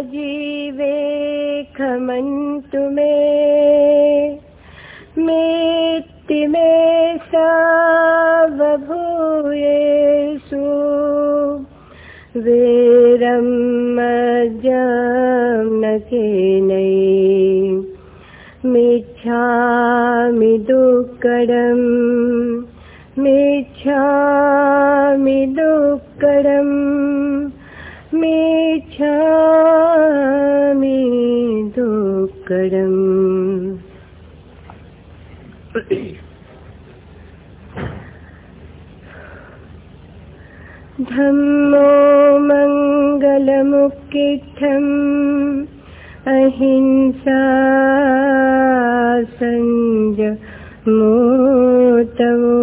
जीवे, खमन्तु मे। मेत्ति मे सावभूयेषु वेरं मज्जं न। केनै मिच्छामि दुःखडम् मिच्छामि दुःखडम् मिच्छामि दुःखडम् धम्मो मङ्गलमुक्तिस्थम् अहिंसा सञ्ज मोतवो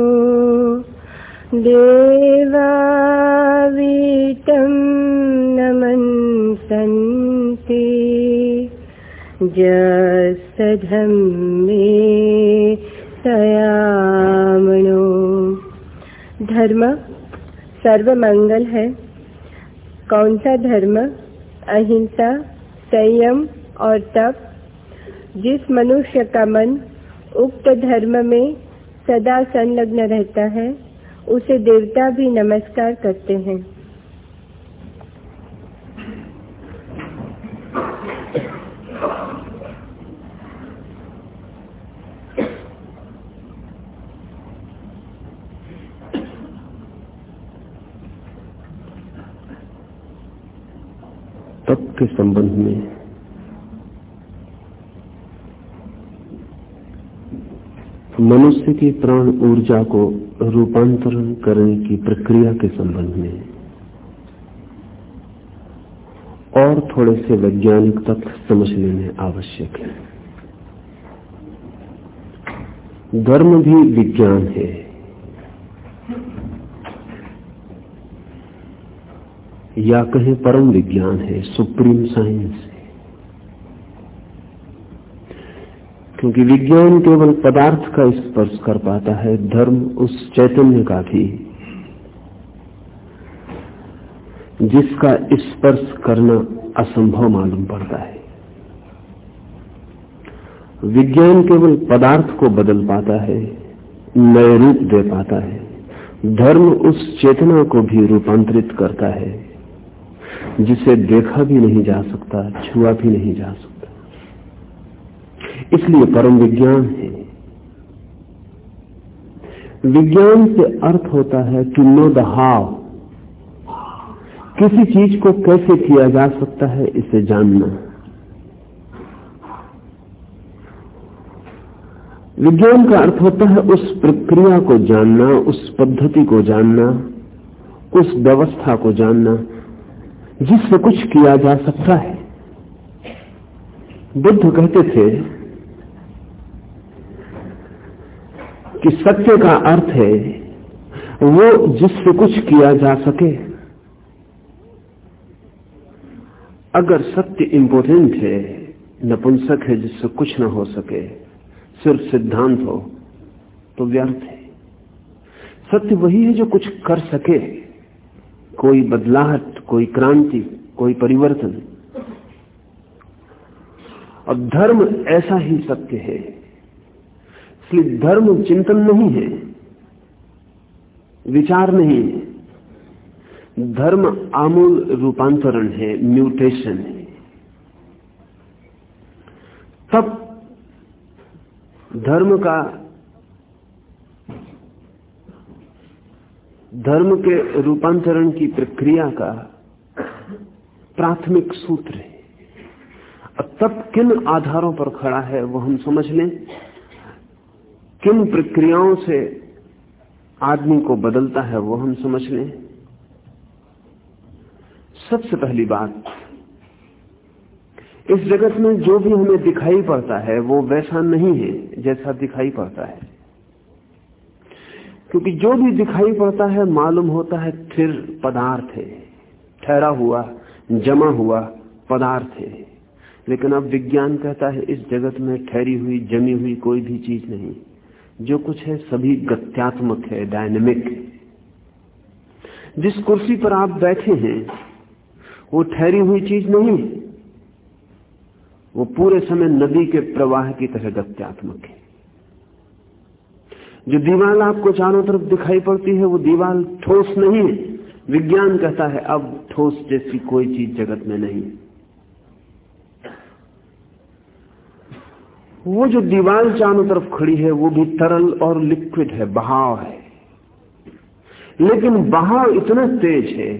देवावीतं नमन्सन्ति जस्तधम्मे सयामणो धर्म सर्व मंगल है। कौन सा धर्म? अहिंसा, संयम और तप। जिस मनुष्य का मन उक्त धर्म में सदा संलग्न रहता है, उसे देवता भी नमस्कार करते हैं तप के संबंध में। मनुष्य की प्राण ऊर्जा को रूपांतरण करने की प्रक्रिया के संबंध में। और थोड़े से वैज्ञानिक तथ्य समझ लेने आवश्यक है। धर्म भी विज्ञान है। या कहें परम विज्ञान है, सुप्रीम साइंस है। क्योंकि विज्ञान केवल पदार्थ का स्पर्श कर पाता है, धर्म उस चैतन्य का भी। जिसका स्पर्श करना असंभव मालूम पड़ता है। विज्ञान केवल पदार्थ को बदल पाता है, नए रूप दे पाता है। धर्म उस चेतना को भी रूपांतरित करता है। जिसे देखा भी नहीं जा सकता, छुआ भी नहीं जा सकता। इसलिए परम विज्ञान है। विज्ञान से अर्थ होता है कि नो द हाव किसी चीज़ को कैसे किया जा सकता है, इसे जानना। विज्ञान का अर्थ होता है उस प्रक्रिया को जानना, उस पद्धति को जानना, उस व्यवस्था को जानना। जिससे कुछ किया जा सकता है। बुद्ध कहते थे कि सत्य का अर्थ है वो जिससे कुछ किया जा सके। अगर सत्य इंपोर्टेंट है, नपुंसक है, जिससे कुछ ना हो सके, सिर्फ़ सिद्धांत हो तो व्यर्थ है। सत्य वही है जो कुछ कर सके। कोई बदलाहट, कोई क्रांति, कोई परिवर्तन। और धर्म ऐसा ही सत्य है। इसलिए धर्म चिंतन नहीं है, विचार नहीं है। धर्म आमूल रूपांतरण है, म्यूटेशन है। तब धर्म का धर्म के रूपांतरण की प्रक्रिया का प्राथमिक सूत्र है। अब तब किन आधारों पर खड़ा है वो हम समझ लें। किन प्रक्रियाओं से आदमी को बदलता है वो हम समझ लें। सबसे पहली बात, इस जगत में जो भी हमें दिखाई पड़ता है वो वैसा नहीं है जैसा दिखाई पड़ता है। क्योंकि जो भी दिखाई पड़ता है, मालूम होता है फिर पदार्थ है। ठहरा हुआ, जमा हुआ पदार्थ है। लेकिन अब विज्ञान कहता है, इस जगत में ठहरी हुई, जमी हुई कोई भी चीज़ नहीं। जो कुछ है, सभी गत्यात्मक है, डायनेमिक है। जिस कुर्सी पर आप बैठे हैं, वो ठहरी हुई चीज़ नहीं। वो पूरे समय नदी के प्रवाह की तरह गत्यात्मक है। जो दीवार आपको चारों तरफ़ दिखाई पड़ती है, वो दीवार ठोस नहीं है। विज्ञान कहता है, अब ठोस जैसी कोई चीज़ जगत में नहीं। वो जो दीवार चारों तरफ़ खड़ी है, वो भी तरल और लिक्विड है, बहाव है। लेकिन बहाव इतना तेज है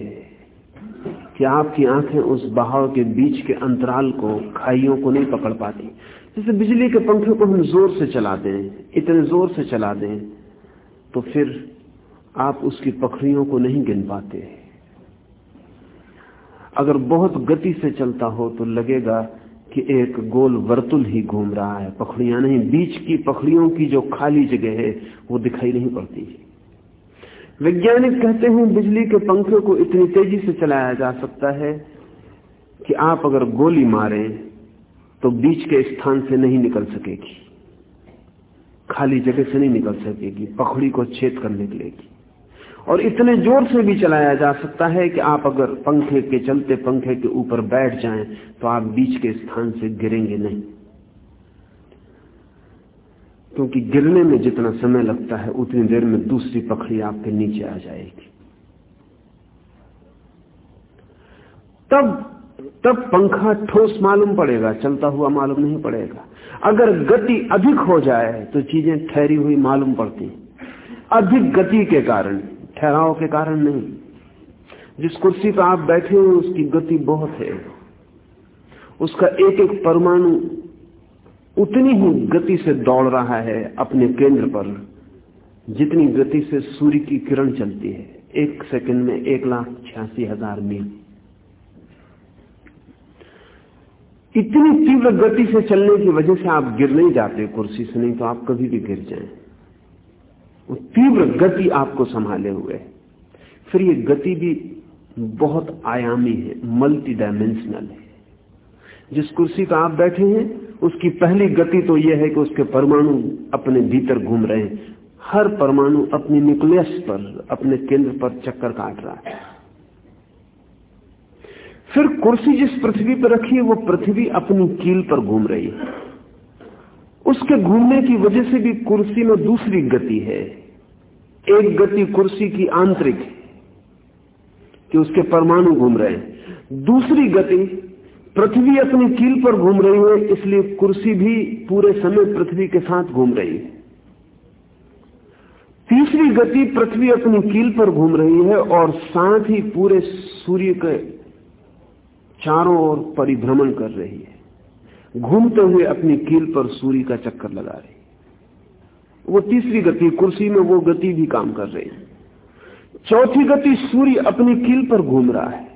कि आपकी आँखें उस बहाव के बीच के अंतराल को, खाइयों को नहीं पकड़ पाती। जैसे बिजली के पंखे को हम ज़ोर से चला दें इतने ज़ोर से चला दें तो फिर आप उसकी पखड़ियों को नहीं गिन पाते। अगर बहुत गति से चलता हो तो लगेगा कि एक गोल वर्तुल ही घूम रहा है। पखड़ियाँ नहीं, बीच की पखड़ियों की जो खाली जगह है, वो दिखाई नहीं पड़ती। वैज्ञानिक कहते हैं, बिजली के पंखे को इतनी तेज़ी से चलाया जा सकता है कि आप अगर गोली मारें तो बीच के स्थान से नहीं निकल सकेगी। खाली जगह से नहीं निकल सकेगी, पखड़ी को छेद कर निकलेगी। और इतने ज़ोर से भी चलाया जा सकता है कि आप अगर पंखे के चलते पंखे के ऊपर बैठ जाएँ तो आप बीच के स्थान से गिरेंगे नहीं। क्योंकि गिरने में जितना समय लगता है, उतनी देर में दूसरी पखड़ी आपके नीचे आ जाएगी। तब तब पंखा ठोस मालूम पड़ेगा, चलता हुआ मालूम नहीं पड़ेगा। अगर गति अधिक हो जाए तो चीज़ें ठहरी हुई मालूम पड़ती अधिक गति के कारण, ठहराव के कारण नहीं। जिस कुर्सी पर आप बैठे हैं, उसकी गति बहुत है। उसका एक एक परमाणु उतनी ही गति से दौड़ रहा है अपने केंद्र पर, जितनी गति से सूर्य की किरण चलती है। एक सेकंड में एक लाख छियासी हज़ार मील। इतनी तीव्र गति से चलने की वजह से आप गिर नहीं जाते कुर्सी से, नहीं तो आप कभी भी गिर जाएँ। वो तीव्र गति आपको संभाले हुए। फिर ये गति भी बहुत आयामी है मल्टी डायमेंशनल है। जिस कुर्सी पर आप बैठे हैं, उसकी पहली गति तो यह है कि उसके परमाणु अपने भीतर घूम रहे हैं। हर परमाणु अपनी न्यूक्लियस पर, अपने केंद्र पर चक्कर काट रहा है। फिर कुर्सी जिस पृथ्वी पर रखी है, वो पृथ्वी अपनी कील पर घूम रही है। उसके घूमने की वजह से भी कुर्सी में दूसरी गति है। एक गति कुर्सी की आंतरिक कि उसके परमाणु घूम रहे हैं। दूसरी गति पृथ्वी अपनी कील पर घूम रही है, इसलिए कुर्सी भी पूरे समय पृथ्वी के साथ घूम रही है। तीसरी गति पृथ्वी अपनी कील पर घूम रही है और साथ ही पूरे सूर्य के चारों ओर परिभ्रमण कर रही है। घूमते हुए अपनी कील पर सूर्य का चक्कर लगा रही वो तीसरी गति, कुर्सी में वो गति भी काम कर रही है। चौथी गति सूर्य अपनी कील पर घूम रहा है।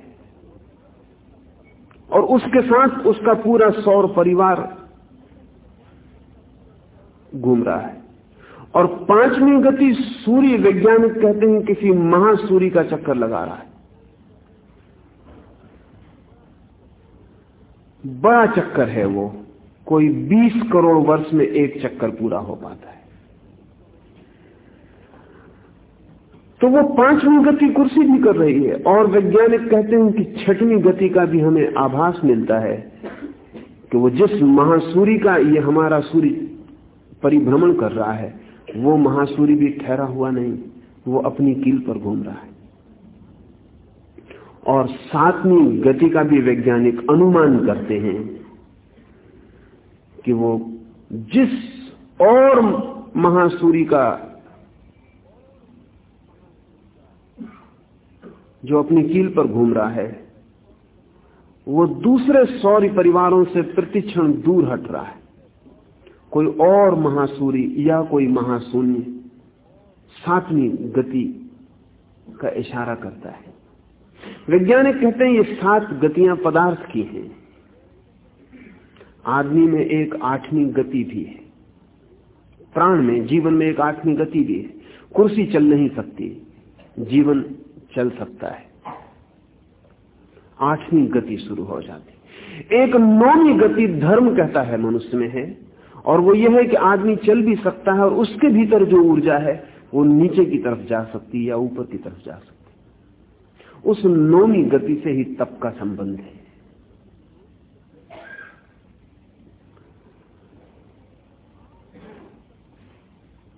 और उसके साथ उसका पूरा सौर परिवार घूम रहा है। और पांचवी गति सूर्य वैज्ञानिक कहते हैं किसी महासूर्य का चक्कर लगा रहा है। बड़ा चक्कर है वो। कोई 20 करोड़ वर्ष में एक चक्कर पूरा हो पाता है। तो वो पांचवी गति कुर्सी भी कर रही है और वैज्ञानिक कहते हैं कि छठवीं गति का भी हमें आभास मिलता है कि वो जिस महासूरी का ये हमारा सूर्य परिभ्रमण कर रहा है, वो महासूरी भी ठहरा हुआ नहीं, वो अपनी कील पर घूम रहा है। और सातवीं गति का भी वैज्ञानिक अनुमान करते हैं कि वो जिस और महासूरी का जो अपनी कील पर घूम रहा है, वो दूसरे सौर्य परिवारों से प्रतिक्षण दूर हट रहा है। कोई और महासूरी या कोई महाशून्य सातवीं गति का इशारा करता है। वैज्ञानिक कहते हैं ये सात गतियाँ पदार्थ की हैं। आदमी में एक आठवीं गति भी है। प्राण में, जीवन में एक आठवीं गति भी है। कुर्सी चल नहीं सकती। जीवन चल सकता है। आठवीं गति शुरू हो जाती। एक नौवीं गति धर्म कहता है मनुष्य में है, और वो यह है कि आदमी चल भी सकता है और उसके भीतर जो ऊर्जा है, वो नीचे की तरफ़ जा सकती है या ऊपर की तरफ़ जा सकती उस नौमी गति से ही तप का संबंध है।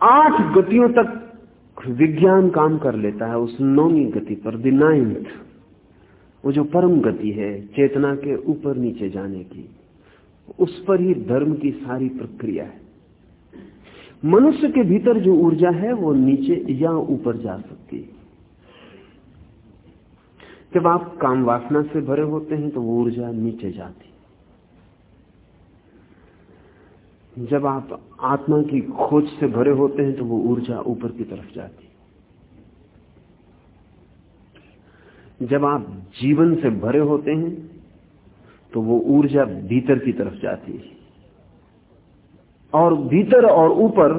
आठ गतियों तक विज्ञान काम कर लेता है उस नौमी गति पर दिनाइंथ नाइन्थ वो जो परम गति है, चेतना के ऊपर नीचे जाने की, उस पर ही धर्म की सारी प्रक्रिया है। मनुष्य के भीतर जो ऊर्जा है, वो नीचे या ऊपर जा सकती जब आप काम वासना से भरे होते हैं तो वो ऊर्जा नीचे जाती जब आप आत्मा की खोज से भरे होते हैं तो वो ऊर्जा ऊपर की तरफ़ जाती जब आप जीवन से भरे होते हैं तो वो ऊर्जा भीतर की तरफ़ जाती है। और भीतर और ऊपर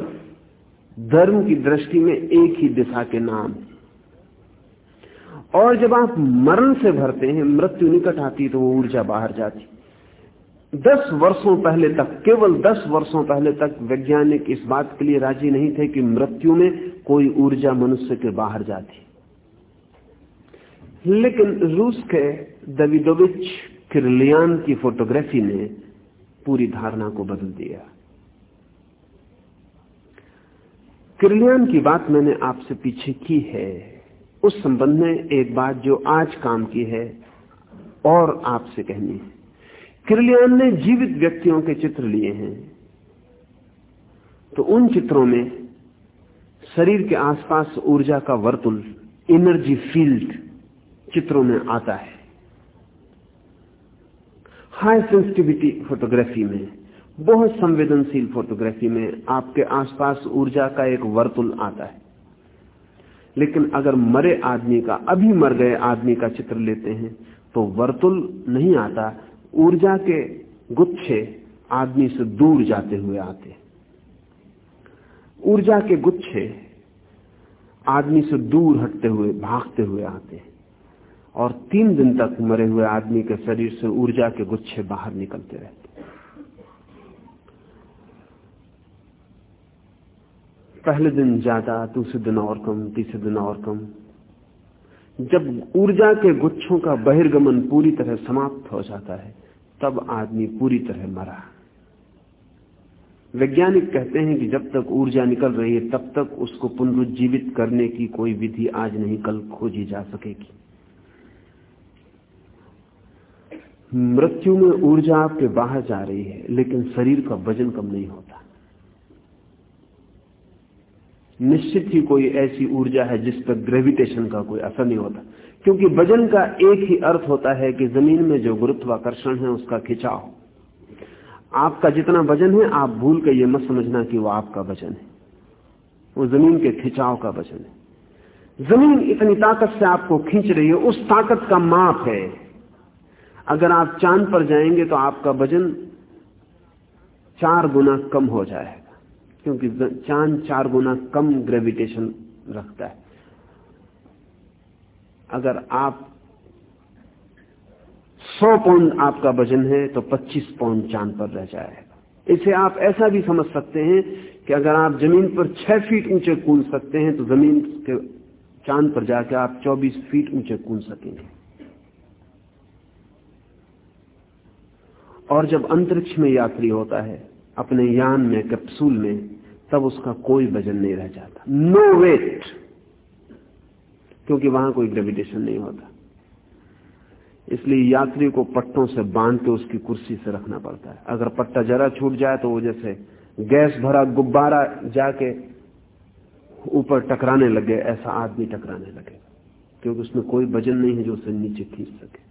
धर्म की दृष्टि में एक ही दिशा के नाम और जब आप मरण से भरते हैं, मृत्यु निकट आती तो वो ऊर्जा बाहर जाती। दस वर्षों पहले तक, केवल दस वर्षों पहले तक वैज्ञानिक इस बात के लिए राज़ी नहीं थे कि मृत्यु में कोई ऊर्जा मनुष्य के बाहर जाती। लेकिन रूस के दविदोविच किरलियान की फोटोग्राफी ने पूरी धारणा को बदल दिया। किरलियान की बात मैंने आपसे पीछे की है। उस संबंध में एक बात जो आज काम की है, और आपसे कहनी है। किरलियान ने जीवित व्यक्तियों के चित्र लिए हैं। तो उन चित्रों में शरीर के आसपास ऊर्जा का वर्तुल एनर्जी फ़ील्ड चित्रों में आता है। हाई सेंसिटिविटी फोटोग्राफी में, बहुत संवेदनशील फोटोग्राफी में आपके आसपास ऊर्जा का एक वर्तुल आता है। लेकिन अगर मरे आदमी का, अभी मर गए आदमी का चित्र लेते हैं तो वर्तुल नहीं आता। ऊर्जा के गुच्छे आदमी से दूर जाते हुए आते ऊर्जा के गुच्छे आदमी से दूर हटते हुए, भागते हुए आते और तीन दिन तक मरे हुए आदमी के शरीर से ऊर्जा के गुच्छे बाहर निकलते रहते पहले दिन ज़्यादा, दूसरे दिन और कम, तीसरे दिन और कम। जब ऊर्जा के गुच्छों का बहिर्गमन पूरी तरह समाप्त हो जाता है, तब आदमी पूरी तरह मरा। वैज्ञानिक कहते हैं कि जब तक ऊर्जा निकल रही है, तब तक उसको पुनरुज्जीवित करने की कोई विधि आज नहीं, कल खोजी जा सकेगी। मृत्यु में ऊर्जा आपके बाहर जा रही है, लेकिन शरीर का वज़न कम नहीं होता। निश्चित ही कोई ऐसी ऊर्जा है जिस पर ग्रेविटेशन का कोई असर नहीं होता। क्योंकि वज़न का एक ही अर्थ होता है कि ज़मीन में जो गुरुत्वाकर्षण है उसका खिंचाव। आपका जितना वज़न है, आप भूल के ये मत समझना कि वो आपका वज़न है। वो ज़मीन के खिंचाव का वज़न है। ज़मीन इतनी ताकत से आपको खींच रही है, उस ताकत का माप है। अगर आप चाँद पर जाएँगे तो आपका वज़न चार गुना कम हो जाएगा। क्योंकि चाँद चार गुना कम ग्रेविटेशन रखता है। अगर आप 100 पौंड आपका वज़न है तो 25 पौंड चाँद पर रह जाएगा। इसे आप ऐसा भी समझ सकते हैं कि अगर आप ज़मीन पर 6 फीट ऊँचे कूद सकते हैं तो ज़मीन के चाँद पर जाकर आप 24 फीट ऊँचे कूद सकेंगे। और जब अंतरिक्ष में यात्री होता है, अपने यान में कैप्सूल में तब उसका कोई वज़न नहीं रह जाता। नो वेट क्योंकि वहाँ कोई ग्रेविटेशन नहीं होता। इसलिए यात्री को पट्टों से बाँध के उसकी कुर्सी से रखना पड़ता है। अगर पट्टा जरा छूट जाए तो वो जैसे गैस भरा गुब्बारा जाके ऊपर टकराने लगे, ऐसा आदमी टकराने लगे। क्योंकि उसमें कोई वज़न नहीं है जो उसे नीचे खींच सके।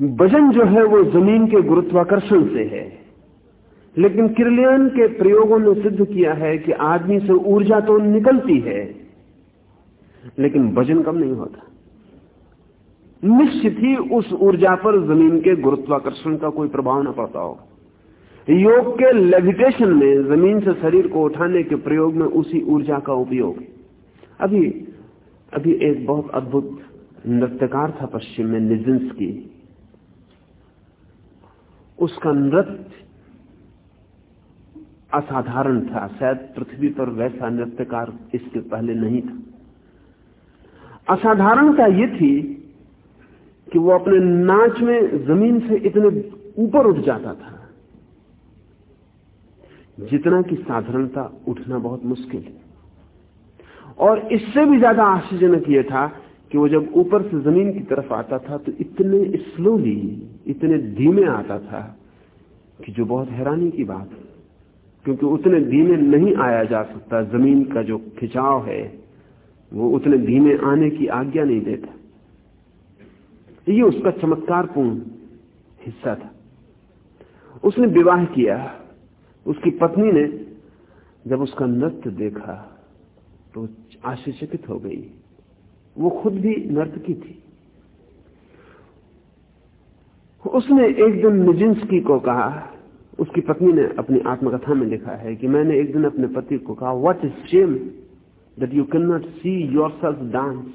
वज़न जो है वो ज़मीन के गुरुत्वाकर्षण से है। लेकिन किरलियन के प्रयोगों ने सिद्ध किया है कि आदमी से ऊर्जा तो निकलती है, लेकिन वज़न कम नहीं होता। निश्चित ही उस ऊर्जा पर ज़मीन के गुरुत्वाकर्षण का कोई प्रभाव न पड़ता होगा योग के लेविटेशन में ज़मीन से शरीर को उठाने के प्रयोग में उसी ऊर्जा का उपयोग। अभी अभी एक बहुत अद्भुत नृत्यकार था पश्चिम में निजिंस की उसका नृत्य असाधारण था। शायद पृथ्वी पर वैसा नृत्यकार इसके पहले नहीं था। असाधारणता ये थी कि वो अपने नाच में ज़मीन से इतने ऊपर उठ जाता था, जितना कि साधारणता उठना बहुत मुश्किल है। और इससे भी ज़्यादा आश्चर्यजनक यह था कि वो जब ऊपर से ज़मीन की तरफ़ आता था तो इतने स्लोली इतने धीमे आता था कि जो बहुत हैरानी की बात है। क्योंकि उतने धीमे नहीं आया जा सकता। ज़मीन का जो खिंचाव है, वो उतने धीमे आने की आज्ञा नहीं देता। ये उसका चमत्कारपूर्ण हिस्सा था। उसने विवाह किया। उसकी पत्नी ने जब उसका नृत्य देखा तो आश्चर्यचकित हो गई। वो खुद भी नर्तकी थी। उसने एक दिन निजिंसकी को कहा, उसकी पत्नी ने अपनी आत्मकथा में लिखा है कि मैंने एक दिन अपने पति को कहा what is shame that you can not see yourself dance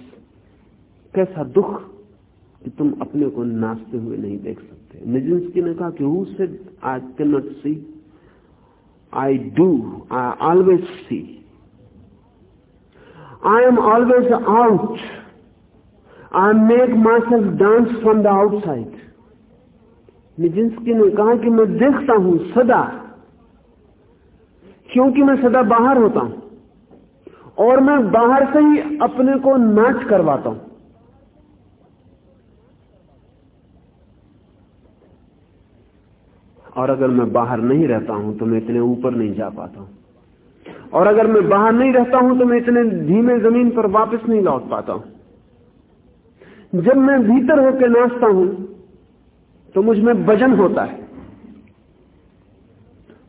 कैसा दुख कि तुम अपने को नाचते हुए नहीं देख सकते निजिंसकी ने कहा कि who say I can not see I do I always see I am always out. I make myself dance from the outside. Nijinsky ने कहा कि मैं देखता हूँ सदा, क्योंकि मैं सदा बाहर होता हूँ और मैं बाहर से ही अपने को नाच करवाता हूँ। और अगर मैं बाहर नहीं रहता हूँ तो मैं इतने ऊपर नहीं जा पाता हूँ। और अगर मैं बाहर नहीं रहता हूँ तो मैं इतने धीमे ज़मीन पर वापस नहीं लौट पाता हूँ। जब मैं भीतर होकर नाचता हूँ तो मुझमें वज़न होता है।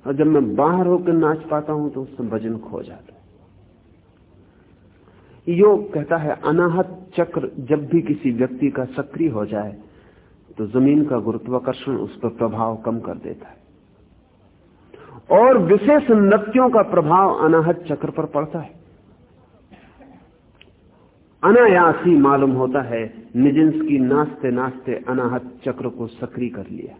और जब मैं बाहर होकर नाच पाता हूँ तो उससे वज़न खो जाता है। योग कहता है, अनाहत चक्र जब भी किसी व्यक्ति का सक्रिय हो जाए तो ज़मीन का गुरुत्वाकर्षण उस पर प्रभाव कम कर देता है। और विशेष नृत्यों का प्रभाव अनाहत चक्र पर पड़ता है। अनायास ही मालूम होता है, निजिंस की नाचते नाचते अनाहत चक्र को सक्रिय कर लिया।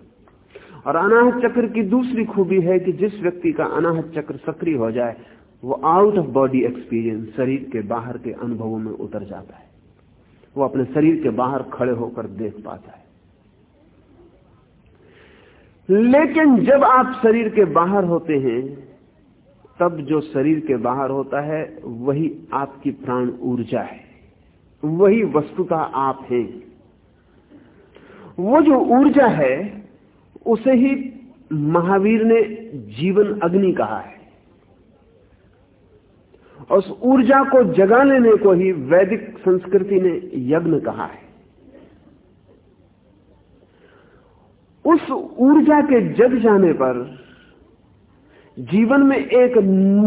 और अनाहत चक्र की दूसरी खूबी है कि जिस व्यक्ति का अनाहत चक्र सक्रिय हो जाए, वो आउट ऑफ़ बॉडी एक्सपीरियंस शरीर के बाहर के अनुभवों में उतर जाता है। वो अपने शरीर के बाहर खड़े होकर देख पाता है। लेकिन जब आप शरीर के बाहर होते हैं, तब जो शरीर के बाहर होता है, वही आपकी प्राण ऊर्जा है। वही वस्तुता आप हैं। वो जो ऊर्जा है, उसे ही महावीर ने जीवन अग्नि कहा है। और उस ऊर्जा को जगा लेने को ही वैदिक संस्कृति ने यज्ञ कहा है। उस ऊर्जा के जग जाने पर जीवन में एक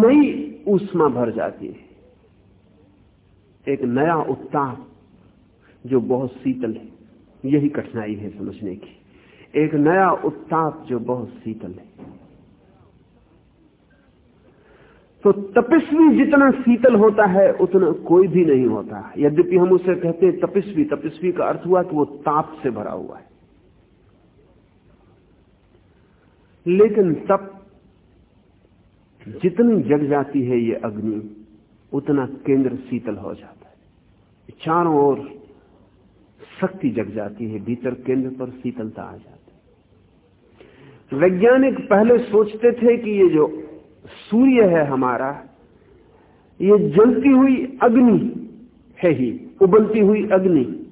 नई ऊष्मा भर जाती है। एक नया उत्ताप जो बहुत शीतल है। यही कठिनाई है समझने की। एक नया उत्ताप जो बहुत शीतल है। तो तपस्वी जितना शीतल होता है, उतना कोई भी नहीं होता यद्यपि हम उसे कहते हैं तपस्वी तपस्वी का अर्थ हुआ कि वो ताप से भरा हुआ है। लेकिन तब जितनी जग जाती है, ये अग्नि उतना केंद्र शीतल हो जाता है। चारों ओर शक्ति जग जाती है, भीतर केंद्र पर शीतलता आ जाती है। वैज्ञानिक पहले सोचते थे कि ये जो सूर्य है हमारा, ये जलती हुई अग्नि है ही, उबलती हुई अग्नि।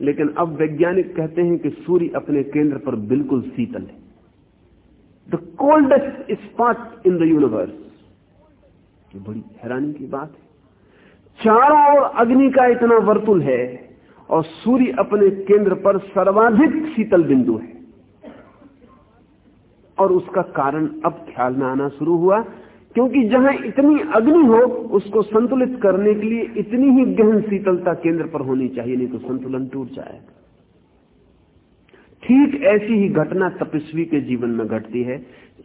लेकिन अब वैज्ञानिक कहते हैं कि सूर्य अपने केंद्र पर बिल्कुल शीतल है। The coldest spot in the universe ये बड़ी हैरानी की बात है। चारों ओर अग्नि का इतना वर्तुल है और सूर्य अपने केंद्र पर सर्वाधिक शीतल बिंदु है। और उसका कारण अब ख्याल में आना शुरू हुआ, क्योंकि जहाँ इतनी अग्नि हो, उसको संतुलित करने के लिए इतनी ही गहन शीतलता केंद्र पर होनी चाहिए, नहीं तो संतुलन टूट जाएगा। ठीक ऐसी ही घटना तपस्वी के जीवन में घटती है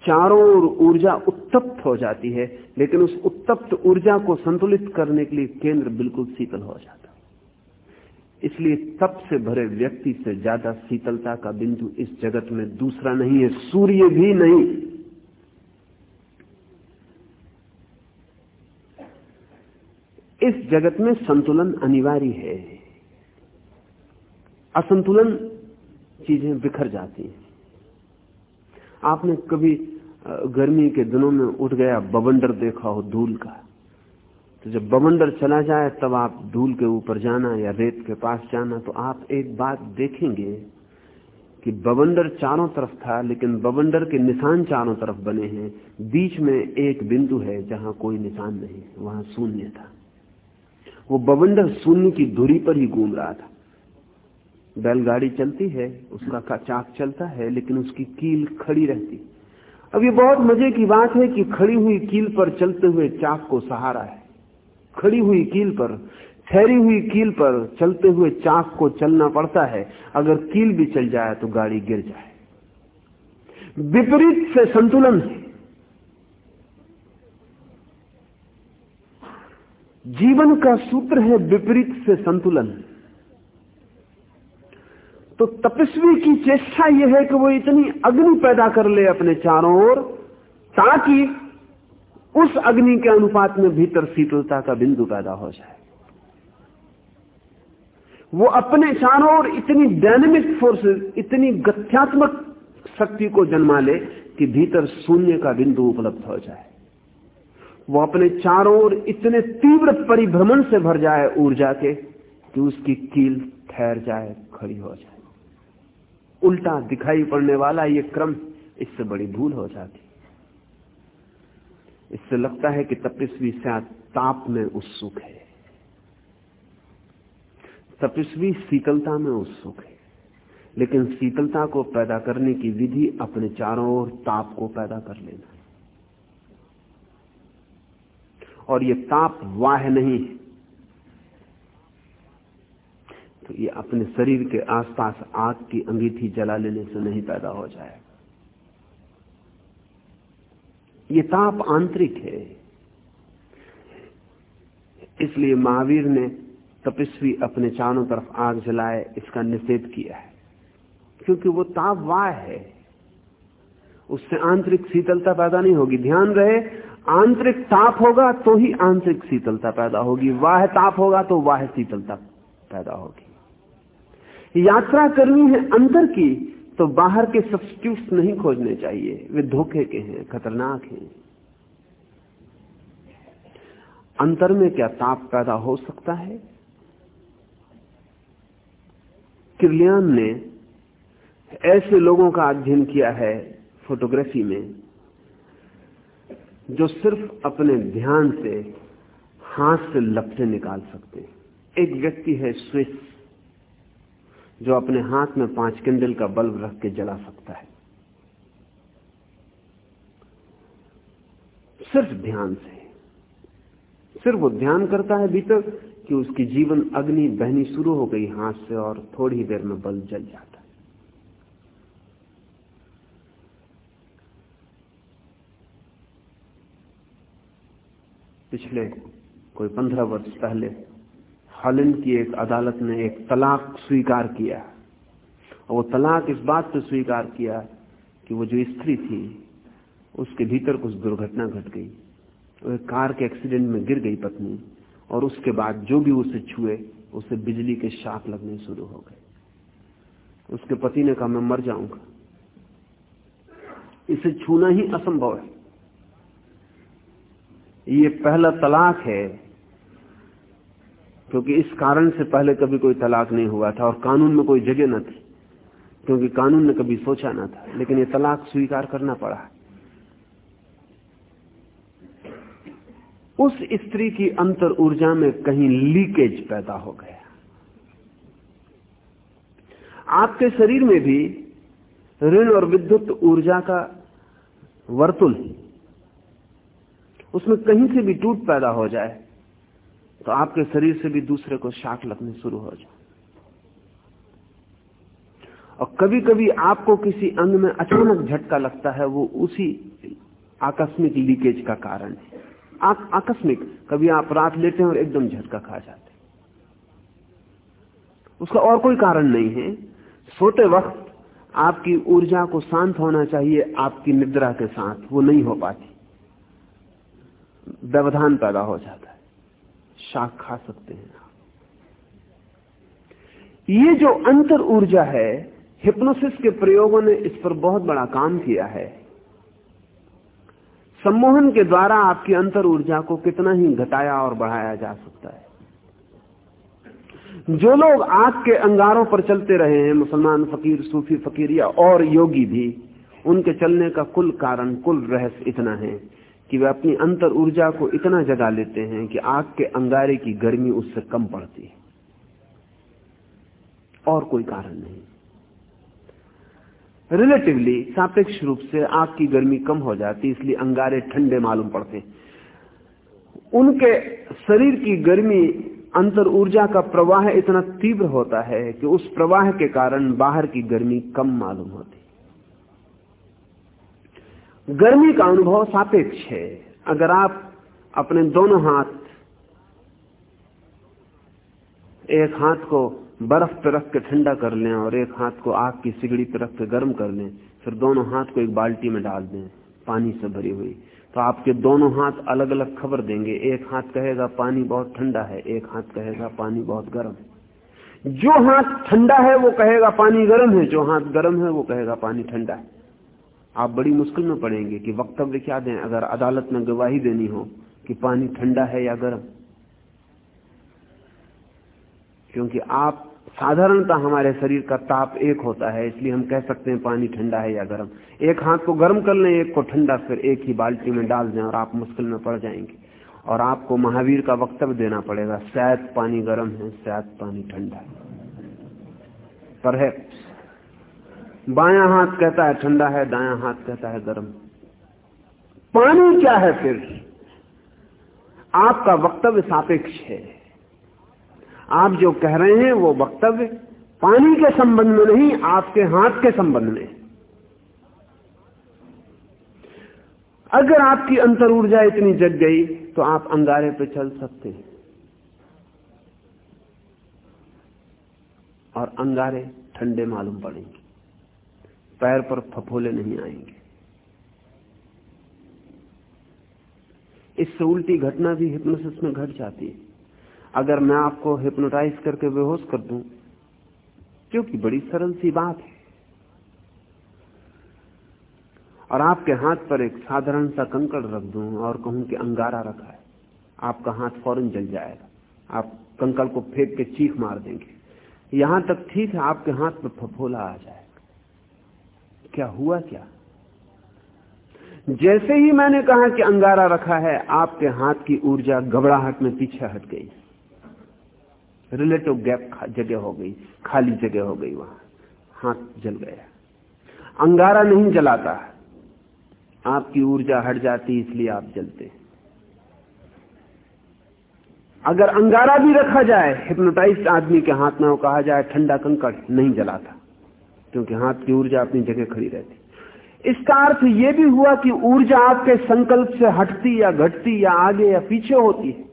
चारों ओर ऊर्जा उत्तप्त हो जाती है, लेकिन उस उत्तप्त ऊर्जा को संतुलित करने के लिए केंद्र बिल्कुल शीतल हो जाता। इसलिए तप से भरे व्यक्ति से ज़्यादा शीतलता का बिंदु इस जगत में दूसरा नहीं है, सूर्य भी नहीं। इस जगत में संतुलन अनिवार्य है। असंतुलन चीज़ें बिखर जाती हैं। आपने कभी गर्मी के दिनों में उठ गया, बवंडर देखा हो धूल का? तो जब बवंडर चला जाए, तब आप धूल के ऊपर जाना या रेत के पास जाना तो आप एक बात देखेंगे कि बवंडर चारों तरफ़ था, लेकिन बवंडर के निशान चारों तरफ़ बने हैं। बीच में एक बिंदु है जहाँ कोई निशान नहीं वहाँ शून्य था। वो बवंडर शून्य की धुरी पर ही घूम रहा था। बैलगाड़ी चलती है, उसका चाक चलता है, लेकिन उसकी कील खड़ी रहती। अब ये बहुत मज़े की बात है कि खड़ी हुई कील पर चलते हुए चाक को सहारा है। खड़ी हुई कील पर, ठहरी हुई कील पर चलते हुए चाक को चलना पड़ता है। अगर कील भी चल जाए तो गाड़ी गिर जाए। विपरीत से संतुलन है। जीवन का सूत्र है विपरीत से संतुलन। तो तपस्वी की चेष्टा यह है कि वो इतनी अग्नि पैदा कर ले अपने चारों ओर, ताकि उस अग्नि के अनुपात में भीतर शीतलता का बिंदु पैदा हो जाए। वो अपने चारों ओर इतनी डायनेमिक फोर्सेस इतनी गत्यात्मक शक्ति को जन्मा ले कि भीतर शून्य का बिंदु उपलब्ध हो जाए। वो अपने चारों ओर इतने तीव्र परिभ्रमण से भर जाए ऊर्जा के कि उसकी कील ठहर जाए, खड़ी हो जाए। उल्टा दिखाई पड़ने वाला ये क्रम इससे बड़ी भूल हो जाती। इससे लगता है कि तपस्वी शायद ताप में उत्सुक है। तपस्वी शीतलता में उत्सुक है। लेकिन शीतलता को पैदा करने की विधि अपने चारों ओर ताप को पैदा कर लेना और ये ताप वाह नहीं है। तो ये अपने शरीर के आसपास आग की अंगीठी जला लेने से नहीं पैदा हो जाएगा। ये ताप आंतरिक है। इसलिए महावीर ने तपस्वी अपने चारों तरफ़ आग जलाए, इसका निषेध किया है। क्योंकि वो ताप वाह है। उससे आंतरिक शीतलता पैदा नहीं होगी। ध्यान रहे, आंतरिक ताप होगा तो ही आंतरिक शीतलता पैदा होगी। वाह ताप होगा तो वाह शीतलता पैदा होगी। यात्रा करनी है अंदर की तो बाहर के सब्सिट्यूट नहीं खोजने चाहिए। वे धोखे के हैं, खतरनाक हैं। अंतर में क्या ताप पैदा हो सकता है? किरलियान ने ऐसे लोगों का अध्ययन किया है फोटोग्राफी में, जो सिर्फ़ अपने ध्यान से हाथ से लपटे निकाल सकते हैं। एक व्यक्ति है स्विस। जो अपने हाथ में पाँच किंडल का बल्ब रख के जला सकता है। सिर्फ़ ध्यान से। सिर्फ़ वो ध्यान करता है भीतर कि उसकी जीवन अग्नि बहनी शुरू हो गई हाथ से और थोड़ी देर में बल्ब जल जाता है। पिछले कोई पंद्रह वर्ष पहले हॉलैंड की एक अदालत ने एक तलाक स्वीकार किया। और वो तलाक इस बात से स्वीकार किया कि वो जो स्त्री थी, उसके भीतर कुछ दुर्घटना घट गई। एक कार के एक्सीडेंट में गिर गई पत्नी, और उसके बाद जो भी उसे छुए, उसे बिजली के शाख लगने शुरू हो गए। उसके पति ने कहा, मैं मर जाऊँगा। इसे छूना ही असंभव है। ये पहला तलाक है क्योंकि इस कारण से पहले कभी कोई तलाक नहीं हुआ था और कानून में कोई जगह न थी, क्योंकि कानून ने कभी सोचा ना था, लेकिन ये तलाक स्वीकार करना पड़ा। उस स्त्री की अंतर ऊर्जा में कहीं लीकेज पैदा हो गया। आपके शरीर में भी ऋण और विद्युत ऊर्जा का वर्तुल, उसमें कहीं से भी टूट पैदा हो जाए तो आपके शरीर से भी दूसरे को शाख लगने शुरू हो जाए। और कभी कभी आपको किसी अंग में अचानक झटका लगता है वो उसी आकस्मिक लीकेज का कारण है। आ, आकस्मिक कभी आप रात लेते हैं और एकदम झटका खा जाते उसका और कोई कारण नहीं है। सोते वक्त आपकी ऊर्जा को शांत होना चाहिए आपकी निद्रा के साथ वो नहीं हो पाती। व्यवधान पैदा हो जाता है। शाक खा सकते हैं। ये जो अंतर ऊर्जा है हिप्नोसिस के प्रयोगों ने इस पर बहुत बड़ा काम किया है। सम्मोहन के द्वारा आपकी अंतर ऊर्जा को कितना ही घटाया और बढ़ाया जा सकता है। जो लोग आग के अंगारों पर चलते रहे हैं, मुसलमान फकीर, सूफी फकीर या और योगी भी, उनके चलने का कुल कारण, कुल रहस्य इतना है कि वे अपनी अंतर ऊर्जा को इतना जगा लेते हैं कि आग के अंगारे की गर्मी उससे कम पड़ती है। और कोई कारण नहीं। रिलेटिवली सापेक्ष रूप से आग की गर्मी कम हो जाती इसलिए अंगारे ठंडे मालूम पड़ते उनके शरीर की गर्मी, अंतर ऊर्जा का प्रवाह इतना तीव्र होता है कि उस प्रवाह के कारण बाहर की गर्मी कम मालूम होती गर्मी का अनुभव सापेक्ष है। अगर आप अपने दोनों हाथ, एक हाथ को बर्फ़ पर रख के ठंडा कर लें और एक हाथ को आग की सिगड़ी पर रख के गर्म कर लें, फिर दोनों हाथ को एक बाल्टी में डाल दें, पानी से भरी हुई। तो आपके दोनों हाथ अलग अलग खबर देंगे। एक हाथ कहेगा, पानी बहुत ठंडा है। एक हाथ कहेगा, पानी बहुत गर्म जो हाथ ठंडा है, वो कहेगा, पानी गर्म है। जो हाथ गर्म है, वो कहेगा, पानी ठंडा है। आप बड़ी मुश्किल में पड़ेंगे कि वक्तव्य क्या दें? अगर अदालत में गवाही देनी हो कि पानी ठंडा है या गर्म? क्योंकि आप, साधारणता हमारे शरीर का ताप एक होता है, इसलिए हम कह सकते हैं पानी ठंडा है या गर्म। एक हाथ को गर्म कर लें, एक को ठंडा, फिर एक ही बाल्टी में डाल दें और आप मुश्किल में पड़ जाएँगे। और आपको महावीर का वक्तव्य देना पड़ेगा, शायद पानी गर्म है, शायद पानी ठंडा है। पर है बाया हाथ कहता है, ठंडा है, दाया हाथ कहता है, गर्म। पानी क्या है फिर? आपका वक्तव्य सापेक्ष है। आप जो कह रहे हैं, वो वक्तव्य पानी के संबंध में नहीं, आपके हाथ के संबंध में। अगर आपकी अंतर ऊर्जा इतनी जग गई तो आप अंगारे पे चल सकते हैं। और अंगारे ठंडे मालूम पड़ेंगे। पैर पर फफोले नहीं आएँगे। इससे उल्टी घटना भी हिप्नोसिस में घट जाती है। अगर मैं आपको हिप्नोटाइज करके बेहोश कर दूँ क्योंकि बड़ी सरल सी बात है। और आपके हाथ पर एक साधारण सा कंकड़ रख दूँ और कहूँ कि अंगारा रखा है। आपका हाथ फ़ौरन जल जाएगा। आप कंकड़ को फेंक के चीख मार देंगे। यहाँ तक ठीक है, आपके हाथ पर फफोला आ जाए। क्या हुआ क्या? जैसे ही मैंने कहा कि अंगारा रखा है, आपके हाथ की ऊर्जा घबराहट में पीछे हट गई। रिलेटिव गैप जगह हो गई, खाली जगह हो गई वहाँ। हाथ जल गया। अंगारा नहीं जलाता। आपकी ऊर्जा हट जाती, इसलिए आप जलते। अगर अंगारा भी रखा जाए हिप्नोटाइज आदमी के हाथ में कहा जाए, ठंडा कंकड़ नहीं जलाता। क्योंकि हाथ की ऊर्जा अपनी जगह खड़ी रहती इसका अर्थ यह भी हुआ कि ऊर्जा आपके संकल्प से हटती या घटती या आगे या पीछे होती है।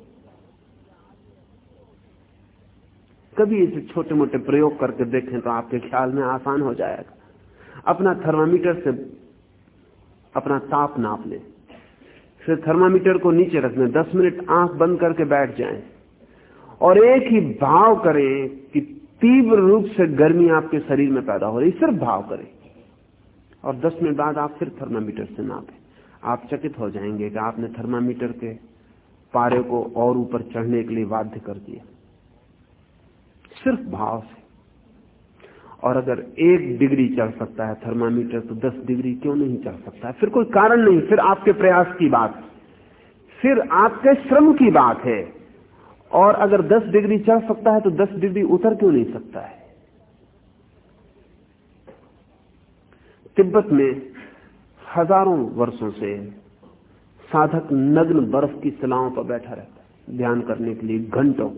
कभी इसे छोटे मोटे प्रयोग करके देखें तो आपके ख्याल में आसान हो जाएगा। अपना थर्मामीटर से अपना ताप नाप लें। फिर थर्मामीटर को नीचे रख लें दस मिनट आँख बंद करके बैठ जाएँ। और एक ही भाव करें कि तीव्र रूप से गर्मी आपके शरीर में पैदा हो रही सिर्फ़ भाव करें। और 10 मिनट बाद आप फिर थर्मामीटर से नापें। आप चकित हो जाएँगे कि आपने थर्मामीटर के पारे को और ऊपर चढ़ने के लिए बाध्य कर दिया। सिर्फ़ भाव से। और अगर एक डिग्री चढ़ सकता है थर्मामीटर तो दस डिग्री क्यों नहीं चढ़ सकता है? फिर कोई कारण नहीं। फिर आपके प्रयास की बात। फिर आपके श्रम की बात है। और अगर 10 डिग्री चढ़ सकता है तो 10 डिग्री उतर क्यों नहीं सकता है? तिब्बत में हज़ारों वर्षों से साधक नग्न बर्फ़ की सलाहों पर बैठा रहता है। ध्यान करने के लिए घंटों।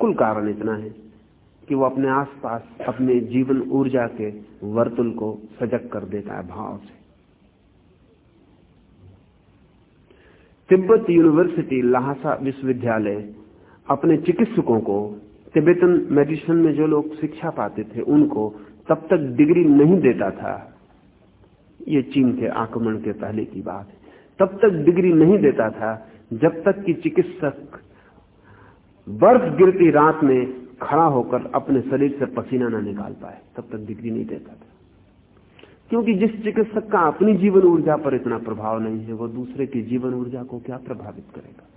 कुल कारण इतना है कि वो अपने आसपास अपने जीवन ऊर्जा के वर्तुल को सजग कर देता है भाव से। तिब्बत यूनिवर्सिटी लहासा विश्वविद्यालय, अपने चिकित्सकों को, तिब्बतन मेडिसिन में जो लोग शिक्षा पाते थे, उनको तब तक डिग्री नहीं देता था। ये चीन के आक्रमण के पहले की बात है। तब तक डिग्री नहीं देता था, जब तक कि चिकित्सक बर्फ़ गिरती रात में खड़ा होकर अपने शरीर से पसीना ना निकाल पाए, तब तक डिग्री नहीं देता था। क्योंकि जिस चिकित्सक का अपनी जीवन ऊर्जा पर इतना प्रभाव नहीं है, वो दूसरे की जीवन ऊर्जा को क्या प्रभावित करेगा?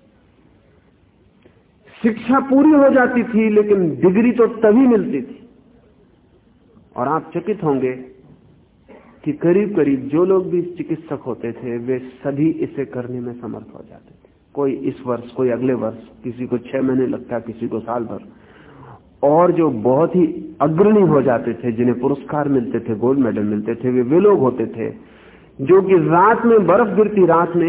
शिक्षा पूरी हो जाती थी, लेकिन डिग्री तो तभी मिलती थी। और आप चकित होंगे कि करीब करीब जो लोग भी चिकित्सक होते थे, वे सभी इसे करने में समर्थ हो जाते थे। कोई इस वर्ष, कोई अगले वर्ष, किसी को छह महीने लगता, किसी को साल भर। और जो बहुत ही अग्रणी हो जाते थे, जिन्हें पुरस्कार मिलते थे, गोल्ड मेडल मिलते थे, वे वे लोग होते थे, जो कि रात में बर्फ़ गिरती रात में।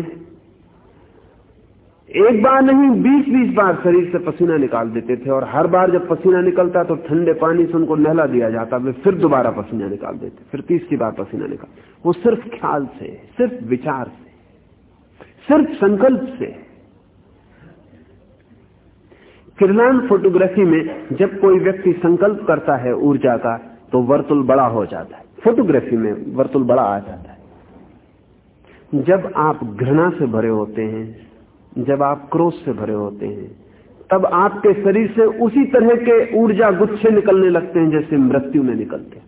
एक बार नहीं बीस बीस बार शरीर से पसीना निकाल देते थे, और हर बार जब पसीना निकलता तो ठंडे पानी से उनको नहला दिया जाता, वे फिर दोबारा पसीना निकाल देते, फिर तीसरी बार पसीना निकाल। वो सिर्फ़ ख्याल से, सिर्फ़ विचार से, सिर्फ़ संकल्प से किरलान फोटोग्राफी में जब कोई व्यक्ति संकल्प करता है ऊर्जा का तो वर्तुल बड़ा हो जाता है। फोटोग्राफी में वर्तुल बड़ा आ जाता है। जब आप घृणा से भरे होते हैं, जब आप क्रोध से भरे होते हैं, तब आपके शरीर से उसी तरह के ऊर्जा गुच्छे निकलने लगते हैं जैसे मृत्यु में निकलते हैं।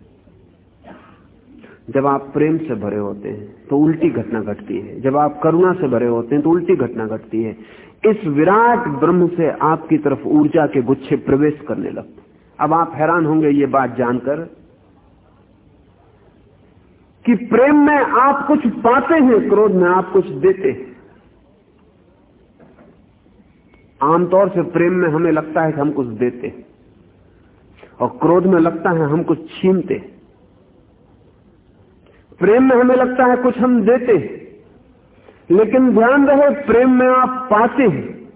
जब आप प्रेम से भरे होते हैं तो उल्टी घटना घटती है। जब आप करुणा से भरे होते हैं तो उल्टी घटना घटती है। इस विराट ब्रह्म से आपकी तरफ़ ऊर्जा के गुच्छे प्रवेश करने लगते अब आप हैरान होंगे ये बात जानकर कि प्रेम में आप कुछ पाते हैं, क्रोध में आप कुछ देते हैं। आमतौर से प्रेम में हमें लगता है कि हम कुछ देते हैं, और क्रोध में लगता है हम कुछ छीनते प्रेम में हमें लगता है कुछ हम देते हैं। लेकिन ध्यान रहे, प्रेम में आप पाते हैं।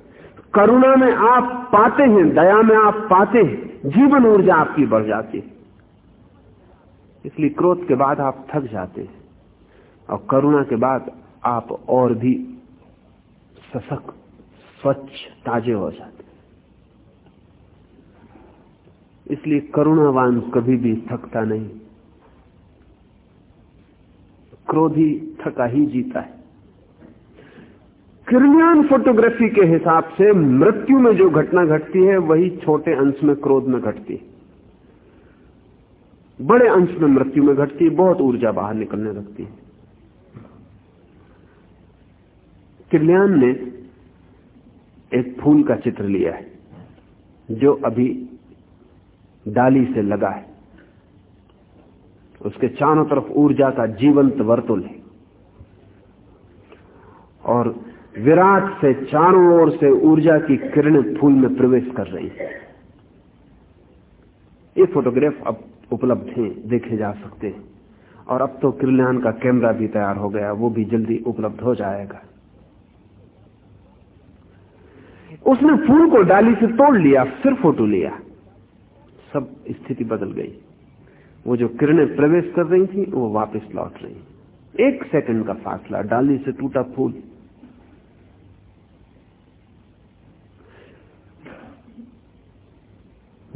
करुणा में आप पाते हैं, दया में आप पाते हैं। जीवन ऊर्जा आपकी बढ़ जाती है। इसलिए क्रोध के बाद आप थक जाते हैं। और करुणा के बाद आप और भी सशक्त, स्वच्छ, ताजे हो जाते इसलिए करुणावान कभी भी थकता नहीं। क्रोधी थका ही जीता है। किरलियान फोटोग्राफी के हिसाब से मृत्यु में जो घटना घटती है, वही छोटे अंश में क्रोध में घटती है। बड़े अंश में मृत्यु में घटती है, बहुत ऊर्जा बाहर निकलने लगती है। किरलियान ने एक फूल का चित्र लिया है, जो अभी डाली से लगा है। उसके चारों तरफ़ ऊर्जा का जीवंत वर्तुल है। और विराट से चारों ओर से ऊर्जा की किरण फूल में प्रवेश कर रही है। ये फोटोग्राफ अब उपलब्ध हैं, देखे जा सकते हैं। और अब तो किरल्यान का कैमरा भी तैयार हो गया, वो भी जल्दी उपलब्ध हो जाएगा। उसने फूल को डाली से तोड़ लिया, फिर फ़ोटो लिया। सब स्थिति बदल गई। वो जो किरणें प्रवेश कर रही थी, वो वापस लौट रही। एक सेकंड का फासला, डाली से टूटा फूल।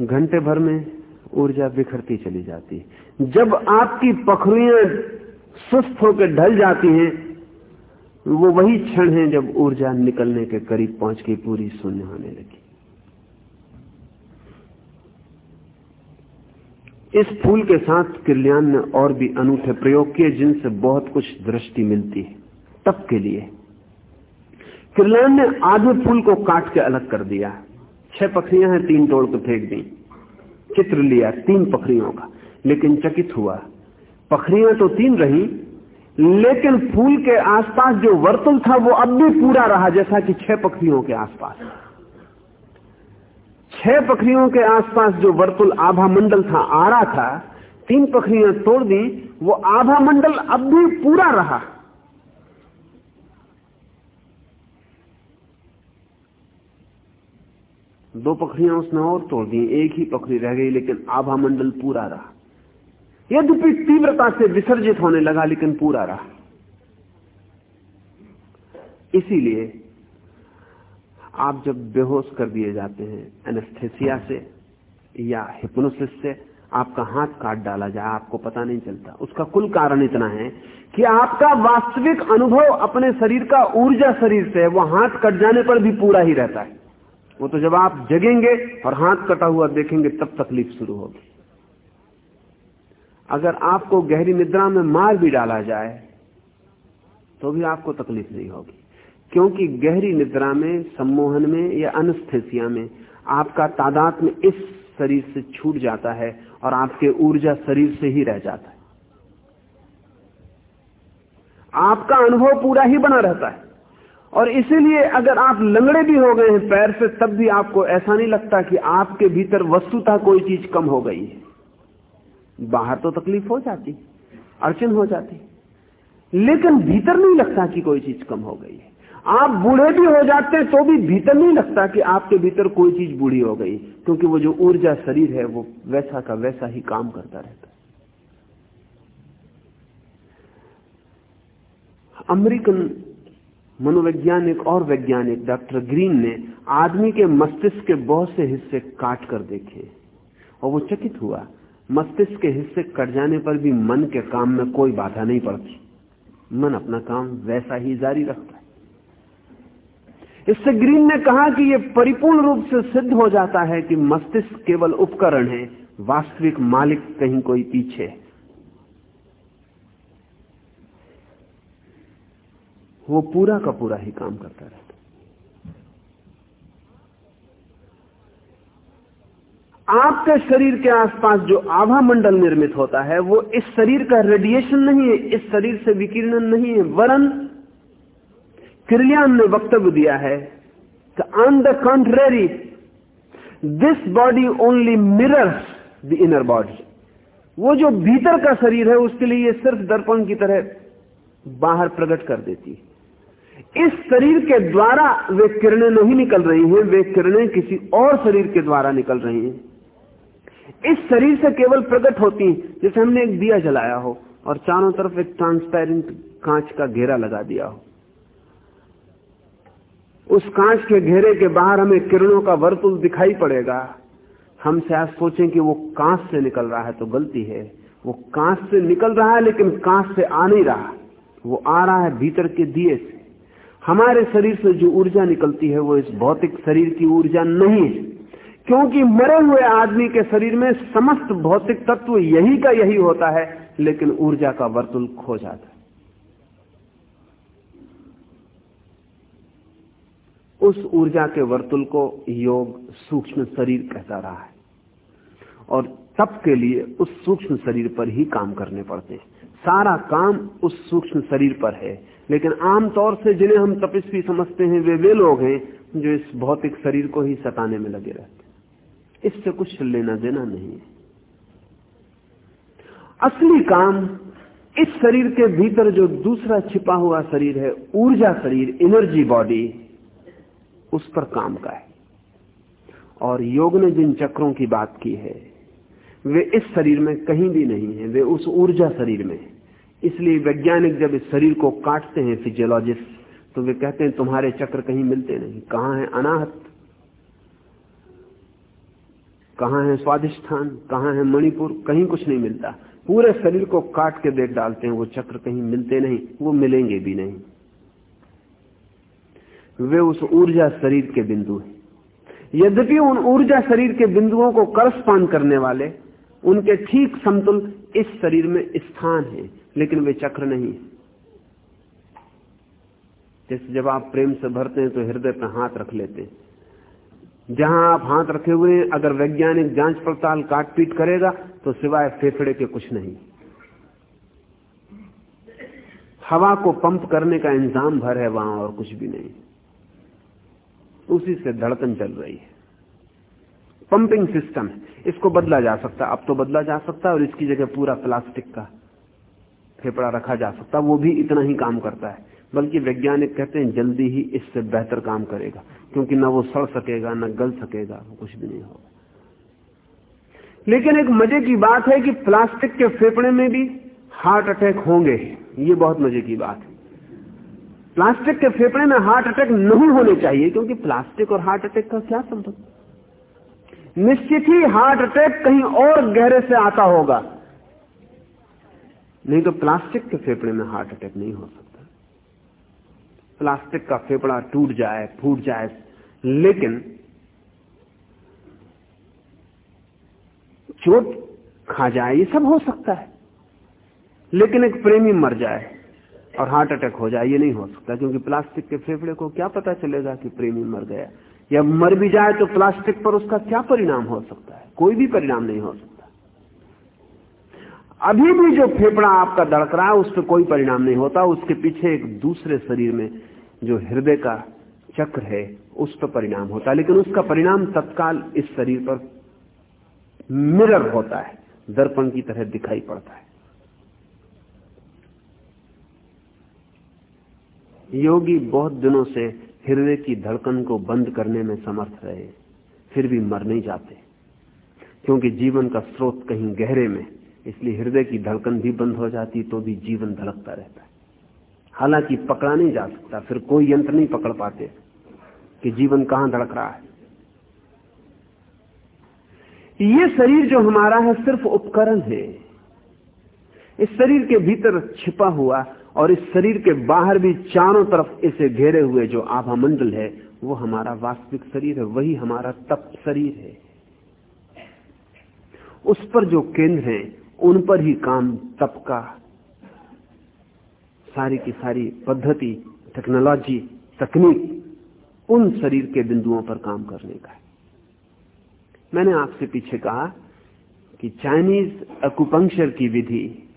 घंटे भर में ऊर्जा बिखरती चली जाती। जब आपकी पखरुएँ सुस्त होकर ढल जाती हैं, वो वही क्षण है जब ऊर्जा निकलने के करीब पहुँच के पूरी शून्य होने लगी। इस फूल के साथ किरलियान ने और भी अनूठे प्रयोग किए जिनसे बहुत कुछ दृष्टि मिलती है, तब के लिए। किरलियान ने आधे फूल को काट के अलग कर दिया। छह पखरियाँ हैं, तीन तोड़ के फेंक दी। चित्र लिया, तीन पखरियों का, लेकिन चकित हुआ। पखरियाँ तो तीन रही, लेकिन फूल के आसपास जो वर्तुल था वो अब भी पूरा रहा, जैसा कि छह पखरियों के आसपास। छह पखरियों के आसपास जो वर्तुल आभा मंडल था आ रहा था, तीन पखरियाँ तोड़ दी, वो आभा मंडल अब भी पूरा रहा। दो पखरियाँ उसने और तोड़ दी, एक ही पखरी रह गई, लेकिन आभा मंडल पूरा रहा। यद्यपि तीव्रता से विसर्जित होने लगा, लेकिन पूरा रहा। इसीलिए आप जब बेहोश कर दिए जाते हैं एनेस्थेसिया से या हिप्नोसिस से, आपका हाथ काट डाला जाए, आपको पता नहीं चलता। उसका कुल कारण इतना है कि आपका वास्तविक अनुभव अपने शरीर का ऊर्जा शरीर से है, वो हाथ कट जाने पर भी पूरा ही रहता है। वो तो जब आप जगेंगे और हाथ कटा हुआ देखेंगे, तब तकलीफ़ शुरू होगी। अगर आपको गहरी निद्रा में मार भी डाला जाए तो भी आपको तकलीफ़ नहीं होगी। क्योंकि गहरी निद्रा में, सम्मोहन में या अनुस्थेसिया में आपका तादाद में इस शरीर से छूट जाता है और आपके ऊर्जा शरीर से ही रह जाता है। आपका अनुभव पूरा ही बना रहता है। और इसीलिए अगर आप लंगड़े भी हो गए हैं पैर से, तब भी आपको ऐसा नहीं लगता कि आपके भीतर वस्तुता कोई चीज़ कम हो गई है। बाहर तो तकलीफ़ हो जाती, अड़चन हो जाती, लेकिन भीतर नहीं लगता कि कोई चीज़ कम हो गई है। आप बूढ़े भी हो जाते तो भी भीतर नहीं लगता कि आपके भीतर कोई चीज़ बूढ़ी हो गई, क्योंकि वो जो ऊर्जा शरीर है, वो वैसा का वैसा ही काम करता रहता अमेरिकन मनोवैज्ञानिक और वैज्ञानिक डॉक्टर ग्रीन ने आदमी के मस्तिष्क के बहुत से हिस्से काट कर देखे, और वो चकित हुआ, मस्तिष्क के हिस्से कट जाने पर भी मन के काम में कोई बाधा नहीं पड़ती। मन अपना काम वैसा ही जारी रखता इससे ग्रीन ने कहा कि यह परिपूर्ण रूप से सिद्ध हो जाता है कि मस्तिष्क केवल उपकरण है, वास्तविक मालिक कहीं कोई पीछे। वो पूरा का पूरा ही काम करता रहता आपके शरीर के आसपास जो आभा मंडल निर्मित होता है, वो इस शरीर का रेडिएशन नहीं है, इस शरीर से विकिरण नहीं है, वरन किरलियान ने वक्तव्य दिया है कि on the contrary this body only mirrors the inner body वो जो भीतर का शरीर है, उसके लिए ये सिर्फ़ दर्पण की तरह बाहर प्रकट कर देती है। इस शरीर के द्वारा वे किरणें नहीं निकल रही हैं, वे किरणें किसी और शरीर के द्वारा निकल रही हैं। इस शरीर से केवल प्रकट होती हैं, जैसे हमने एक दिया जलाया हो, और चारों तरफ़ एक ट्रांसपेरेंट कांच का घेरा लगा दिया हो। उस कांच के घेरे के बाहर हमें किरणों का वर्तुल दिखाई पड़ेगा। हम शायद सोचें कि वो कांच से निकल रहा है तो गलती है। वो कांच से निकल रहा है लेकिन कांच से आ नहीं रहा। वो आ रहा है भीतर के दिए से। हमारे शरीर से जो ऊर्जा निकलती है वो इस भौतिक शरीर की ऊर्जा नहीं है। क्योंकि मरे हुए आदमी के शरीर में समस्त भौतिक तत्व यही का यही होता है, लेकिन ऊर्जा का वर्तुल खो जाता है उस ऊर्जा के वर्तुल को योग सूक्ष्म शरीर कहता रहा है। और तप के लिए उस सूक्ष्म शरीर पर ही काम करने पड़ते हैं। सारा काम उस सूक्ष्म शरीर पर है। लेकिन आमतौर से जिन्हें हम तपस्वी समझते हैं, वे वे लोग हैं जो इस भौतिक शरीर को ही सताने में लगे रहते हैं। इससे कुछ लेना देना नहीं है। असली काम इस शरीर के भीतर जो दूसरा छिपा हुआ शरीर है, ऊर्जा शरीर एनर्जी बॉडी उस पर काम का है। और योग ने जिन चक्रों की बात की है, वे इस शरीर में कहीं भी नहीं है, वे उस ऊर्जा शरीर में है। इसलिए वैज्ञानिक जब इस शरीर को काटते हैं फिजियोलॉजिस्ट तो वे कहते हैं, तुम्हारे चक्र कहीं मिलते नहीं। कहाँ है अनाहत? कहाँ है स्वादिष्ठान कहाँ है मणिपुर? कहीं कुछ नहीं मिलता। पूरे शरीर को काट के देख डालते हैं, वो चक्र कहीं मिलते नहीं, वो मिलेंगे भी नहीं। वे उस ऊर्जा शरीर के बिंदु हैं। यद्यपि उन ऊर्जा शरीर के बिंदुओं को करस्पॉन्ड करने वाले, उनके ठीक समतुल इस शरीर में स्थान है, लेकिन वे चक्र नहीं जैसे जब आप प्रेम से भरते हैं तो हृदय पर हाथ रख लेते हैं। जहाँ आप हाथ रखे हुए हैं, अगर वैज्ञानिक जाँच पड़ताल काट पीट करेगा तो सिवाय फेफड़े के कुछ नहीं। हवा को पंप करने का इंतज़ाम भर है, वहाँ और कुछ भी नहीं। उसी से धड़कन चल रही है। पंपिंग सिस्टम है। इसको बदला जा सकता अब तो बदला जा सकता है और इसकी जगह पूरा प्लास्टिक का फेफड़ा रखा जा सकता वो भी इतना ही काम करता है। बल्कि वैज्ञानिक कहते हैं, जल्दी ही इससे बेहतर काम करेगा। क्योंकि ना वो सड़ सकेगा, ना गल सकेगा, कुछ भी नहीं होगा। लेकिन एक मज़े की बात है कि प्लास्टिक के फेफड़े में भी हार्ट अटैक होंगे ये बहुत मज़े की बात है। प्लास्टिक के फेफड़े में हार्ट अटैक नहीं होने चाहिए, क्योंकि प्लास्टिक और हार्ट अटैक का क्या संबंध? निश्चित ही हार्ट अटैक कहीं और गहरे से आता होगा। नहीं तो प्लास्टिक के फेफड़े में हार्ट अटैक नहीं हो सकता। प्लास्टिक का फेफड़ा टूट जाए, फूट जाए, लेकिन चोट खा जाए, ये सब हो सकता है। लेकिन एक प्रेमी मर जाए। और हार्ट अटैक हो जाए, ये नहीं हो सकता, क्योंकि प्लास्टिक के फेफड़े को क्या पता चलेगा कि प्रेमी मर गया या मर भी जाए तो प्लास्टिक पर उसका क्या परिणाम हो सकता है? कोई भी परिणाम नहीं हो सकता। अभी भी जो फेफड़ा आपका धड़क रहा है, उस पर कोई परिणाम नहीं होता, उसके पीछे एक दूसरे शरीर में जो हृदय का चक्र है, उस पर परिणाम होता है। लेकिन उसका परिणाम तत्काल इस शरीर पर मिरर होता है, दर्पण की तरह दिखाई पड़ता है। योगी बहुत दिनों से हृदय की धड़कन को बंद करने में समर्थ रहे, फिर भी मर नहीं जाते। क्योंकि जीवन का स्रोत कहीं गहरे में, इसलिए हृदय की धड़कन भी बंद हो जाती तो भी जीवन धड़कता रहता। है हालाँकि पकड़ा नहीं जा सकता, फिर कोई यंत्र नहीं पकड़ पाते कि जीवन कहाँ धड़क रहा है। ये शरीर जो हमारा है सिर्फ़ उपकरण है। इस शरीर के भीतर छिपा हुआ और इस शरीर के बाहर भी चारों तरफ़ इसे घेरे हुए जो आभा मंडल है, वो हमारा वास्तविक शरीर है, वही हमारा तप शरीर है। उस पर जो केंद्र है, उन पर ही काम तप का सारी की सारी पद्धति टेक्नोलॉजी तकनीक उन शरीर के बिंदुओं पर काम करने का है। मैंने आपसे पीछे कहा कि चाइनीज़ अकुपंक्चर की विधि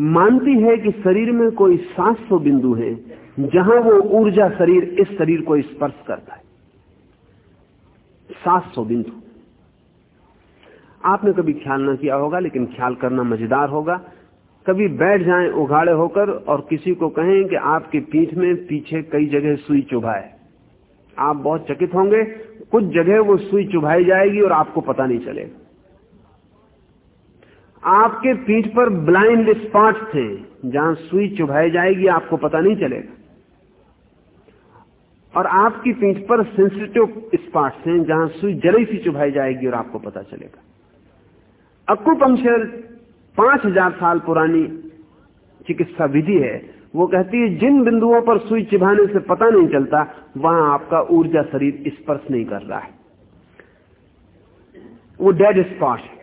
मानती है कि शरीर में कोई 700 बिंदु है, जहाँ वो ऊर्जा शरीर, इस शरीर को स्पर्श करता है। 700 बिंदु। आपने कभी ख्याल ना किया होगा, लेकिन ख्याल करना मज़ेदार होगा। कभी बैठ जाएँ उघाड़े होकर और किसी को कहें कि आपकी पीठ में पीछे कई जगह सुई चुभाए। आप बहुत चकित होंगे, कुछ जगह वो सुई चुभाई जाएगी और आपको पता नहीं चलेगा। आपके पीठ पर ब्लाइंड स्पॉट थे, जहाँ सुई चुभाई जाएगी, आपको पता नहीं चलेगा। और आपकी पीठ पर सेंसिटिव स्पॉट्स हैं, जहाँ सुई जरी सी चुभाई जाएगी और आपको पता चलेगा। अक्यूपंक्चर पाँच हज़ार साल पुरानी चिकित्सा विधि है। वो कहती है, जिन बिंदुओं पर सुई चिभाने से पता नहीं चलता, वहाँ आपका ऊर्जा शरीर स्पर्श नहीं कर रहा है। वो डेड स्पॉट है।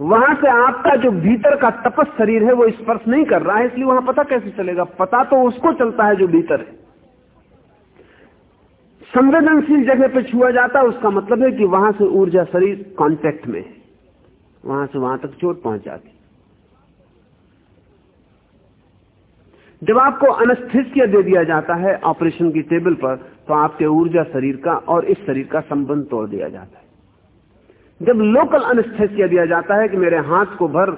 वहाँ से आपका जो भीतर का तपस शरीर है वो स्पर्श नहीं कर रहा है, इसलिए वहाँ पता कैसे चलेगा? पता तो उसको चलता है जो भीतर है। संवेदनशील जगह पर छुआ जाता है, उसका मतलब है कि वहाँ से ऊर्जा शरीर कांटेक्ट में है। वहाँ से वहाँ तक चोट पहुँच जाती जब आपको अनस्थेसिया दे दिया जाता है ऑपरेशन की टेबल पर तो आपके ऊर्जा शरीर का और इस शरीर का संबंध तोड़ दिया जाता है। जब लोकल अनस्थेसिया दिया जाता है कि मेरे हाथ को भर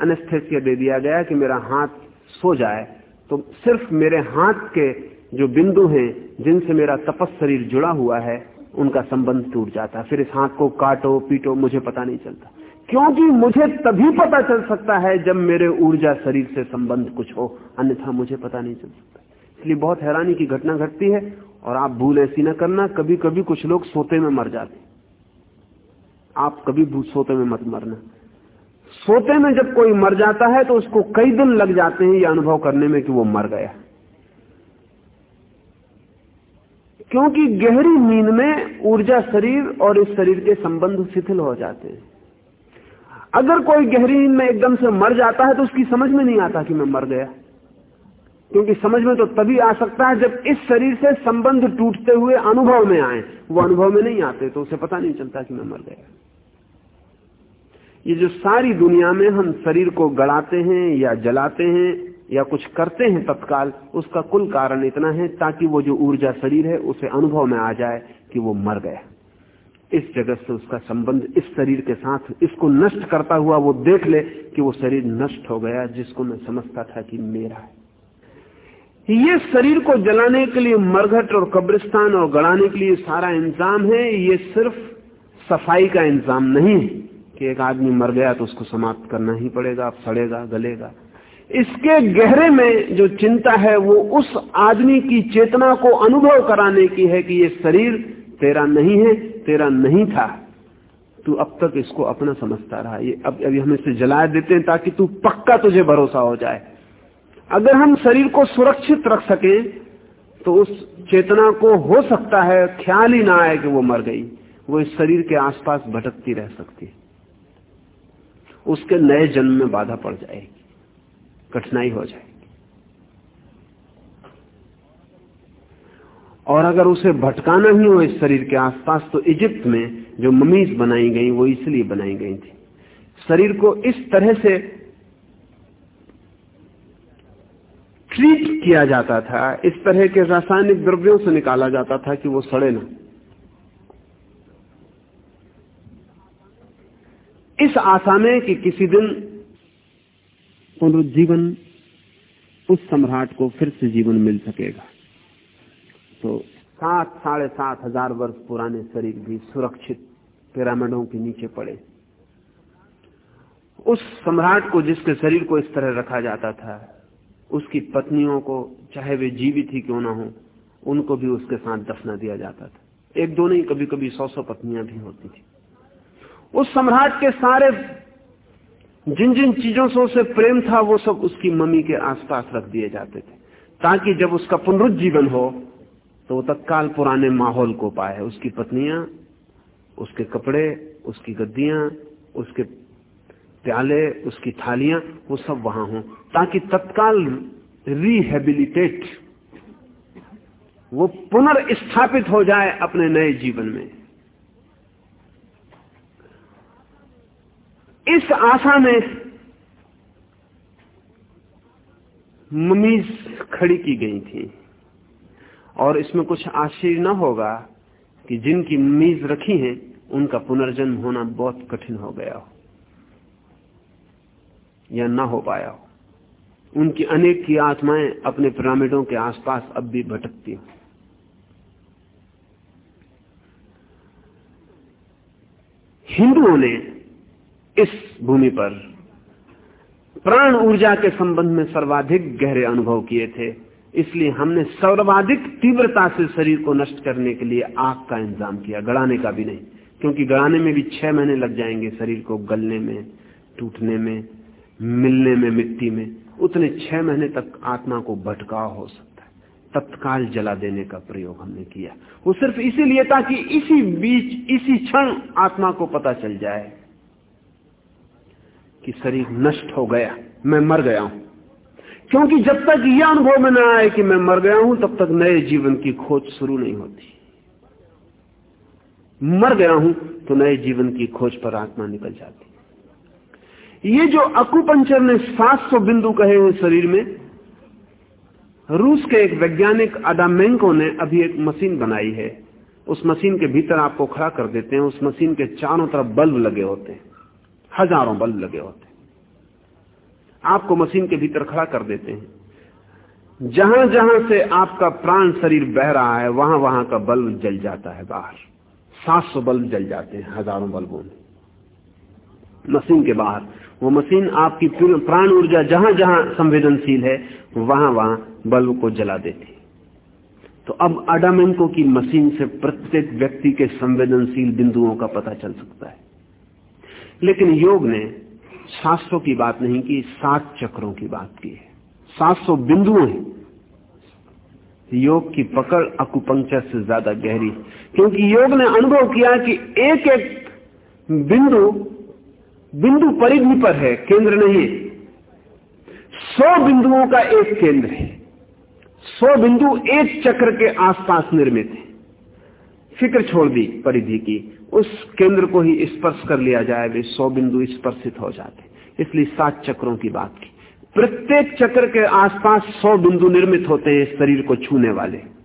अनस्थेसिया दे दिया गया कि मेरा हाथ सो जाए तो सिर्फ़ मेरे हाथ के जो बिंदु हैं, जिनसे मेरा तपस शरीर जुड़ा हुआ है, उनका संबंध टूट जाता है। फिर इस हाथ को काटो, पीटो, मुझे पता नहीं चलता। क्योंकि मुझे तभी पता चल सकता है जब मेरे ऊर्जा शरीर से संबंध कुछ हो, अन्यथा मुझे पता नहीं चल सकता। इसलिए बहुत हैरानी की घटना घटती है, और आप भूल ऐसी न करना कभी कभी कुछ लोग सोते में मर जाते आप कभी भूत सोते में मत मरना। सोते में जब कोई मर जाता है तो उसको कई दिन लग जाते हैं यह अनुभव करने में कि वो मर गया। क्योंकि गहरी नींद में ऊर्जा शरीर और इस शरीर के संबंध शिथिल हो जाते हैं। अगर कोई गहरी नींद में एकदम से मर जाता है तो उसकी समझ में नहीं आता कि मैं मर गया। क्योंकि समझ में तो तभी आ सकता है जब इस शरीर से संबंध टूटते हुए अनुभव में आए। वो अनुभव में नहीं आते तो उसे पता नहीं चलता कि मैं मर गया। ये जो सारी दुनिया में हम शरीर को गड़ाते हैं या जलाते हैं या कुछ करते हैं तत्काल, उसका कुल कारण इतना है ताकि वो जो ऊर्जा शरीर है, उसे अनुभव में आ जाए कि वो मर गया। इस जगत से उसका संबंध इस शरीर के साथ, इसको नष्ट करता हुआ वो देख ले कि वो शरीर नष्ट हो गया, जिसको मैं समझता था कि मेरा है। ये शरीर को जलाने के लिए मरघट और कब्रिस्तान और गड़ाने के लिए सारा इंतज़ाम है, ये सिर्फ़ सफ़ाई का इंतज़ाम नहीं है कि एक आदमी मर गया तो उसको समाप्त करना ही पड़ेगा सड़ेगा, गलेगा। इसके गहरे में जो चिंता है, वो उस आदमी की चेतना को अनुभव कराने की है कि ये शरीर तेरा नहीं है, तेरा नहीं था। तू अब तक इसको अपना समझता रहा। ये अब, अभी हम इसे जला देते हैं ताकि तू पक्का तुझे भरोसा हो जाए। अगर हम शरीर को सुरक्षित रख सके तो उस चेतना को हो सकता है, ख्याल ही ना आए कि वो मर गई। वो इस शरीर के आसपास भटकती रह सकती है। उसके नए जन्म में बाधा पड़ जाएगी। कठिनाई हो जाएगी। और अगर उसे भटकाना ही हो इस शरीर के आसपास तो इजिप्त में जो ममीज बनाई गई, वो इसलिए बनाई गई थी। शरीर को इस तरह से ट्रीट किया जाता था, इस तरह के रासायनिक द्रव्यों से निकाला जाता था कि वो सड़े ना। इस आशा में कि किसी दिन पुनरुज्जीवन, उस सम्राट को फिर से जीवन मिल सकेगा। तो सात, साढ़े सात हज़ार वर्ष पुराने शरीर भी सुरक्षित पिरामिडों के नीचे पड़े। उस सम्राट को जिसके शरीर को इस तरह रखा जाता था उसकी पत्नियों को, चाहे वे जीवित ही क्यों ना हो, उनको भी उसके साथ दफना दिया जाता था। एक दो नहीं कभी कभी सौ सौ पत्नियाँ भी होती थी। उस सम्राट के सारे जिन जिन चीज़ों से उसे प्रेम था, वो सब उसकी मम्मी के आसपास रख दिए जाते थे। ताकि जब उसका पुनरुज्जीवन हो तो वो तत्काल पुराने माहौल को पाए। उसकी पत्नियाँ, उसके कपड़े, उसकी गद्दियाँ, उसके प्याले, उसकी थालियाँ, वो सब वहाँ हों, ताकि तत्काल रिहेबिलिटेट वो पुनर्स्थापित हो जाए अपने नए जीवन में। इस आशा में ममीज खड़ी की गई थी। और इसमें कुछ आश्चर्य न होगा कि जिनकी ममीज रखी है, उनका पुनर्जन्म होना बहुत कठिन हो गया हो। या ना हो पाया हो। उनकी अनेक की आत्माएँ अपने पिरामिडों के आसपास अब भी भटकती हो। हिंदुओं ने इस भूमि पर प्राण ऊर्जा के संबंध में सर्वाधिक गहरे अनुभव किए थे, इसलिए हमने सर्वाधिक तीव्रता से शरीर को नष्ट करने के लिए आग का इंतज़ाम किया, गड़ाने का भी नहीं, क्योंकि गड़ाने में भी छह महीने लग जाएँगे शरीर को गलने में, टूटने में मिलने में मिट्टी में, उतने छह महीने तक आत्मा को भटकाव हो सकता है। तत्काल जला देने का प्रयोग हमने किया। वो सिर्फ़ इसीलिए था कि इसी बीच, इसी क्षण आत्मा को पता चल जाए कि शरीर नष्ट हो गया, मैं मर गया हूँ। क्योंकि जब तक यह अनुभव में न आए कि मैं मर गया हूँ, तब तक नए जीवन की खोज शुरू नहीं होती। मर गया हूँ तो नए जीवन की खोज पर आत्मा निकल जाती। ये जो अकुपंचर ने 700 बिंदु कहे हुए शरीर में, रूस के एक वैज्ञानिक अडामेंको ने अभी एक मशीन बनाई है। उस मशीन के भीतर आपको खड़ा कर देते हैं, उस मशीन के चारों तरफ़ बल्ब लगे होते हैं, हज़ारों बल्ब लगे होते हैं। आपको मशीन के भीतर खड़ा कर देते हैं। जहाँ जहाँ से आपका प्राण शरीर बह रहा है, वहाँ वहाँ का बल्ब जल जाता है बाहर। 700 बल्ब जल जाते हैं, हज़ारों बल्बों में। मशीन के बाहर। वो मशीन आपकी प्राण ऊर्जा जहाँ जहाँ संवेदनशील है, वहाँ वहाँ बल्ब को जला देती तो अब अडामेंको की मशीन से प्रत्येक व्यक्ति के संवेदनशील बिंदुओं का पता चल सकता है। लेकिन योग ने सात की बात नहीं की, सात चक्रों की बात की है। सात सौ बिंदु हैं। योग की पकड़ अकुपंक्चर से ज़्यादा गहरी क्योंकि योग ने अनुभव किया कि एक एक बिंदु बिंदु परिधि पर है, केंद्र नहीं है। सौ बिंदुओं का एक केंद्र है। सौ बिंदु एक चक्र के आसपास निर्मित है। फ़िक्र छोड़ दी परिधि की। उस केंद्र को ही स्पर्श कर लिया जाए, वे सौ बिंदु स्पर्शित हो जाते। इसलिए सात चक्रों की बात की। प्रत्येक चक्र के आसपास सौ बिंदु निर्मित होते हैं, शरीर को छूने वाले।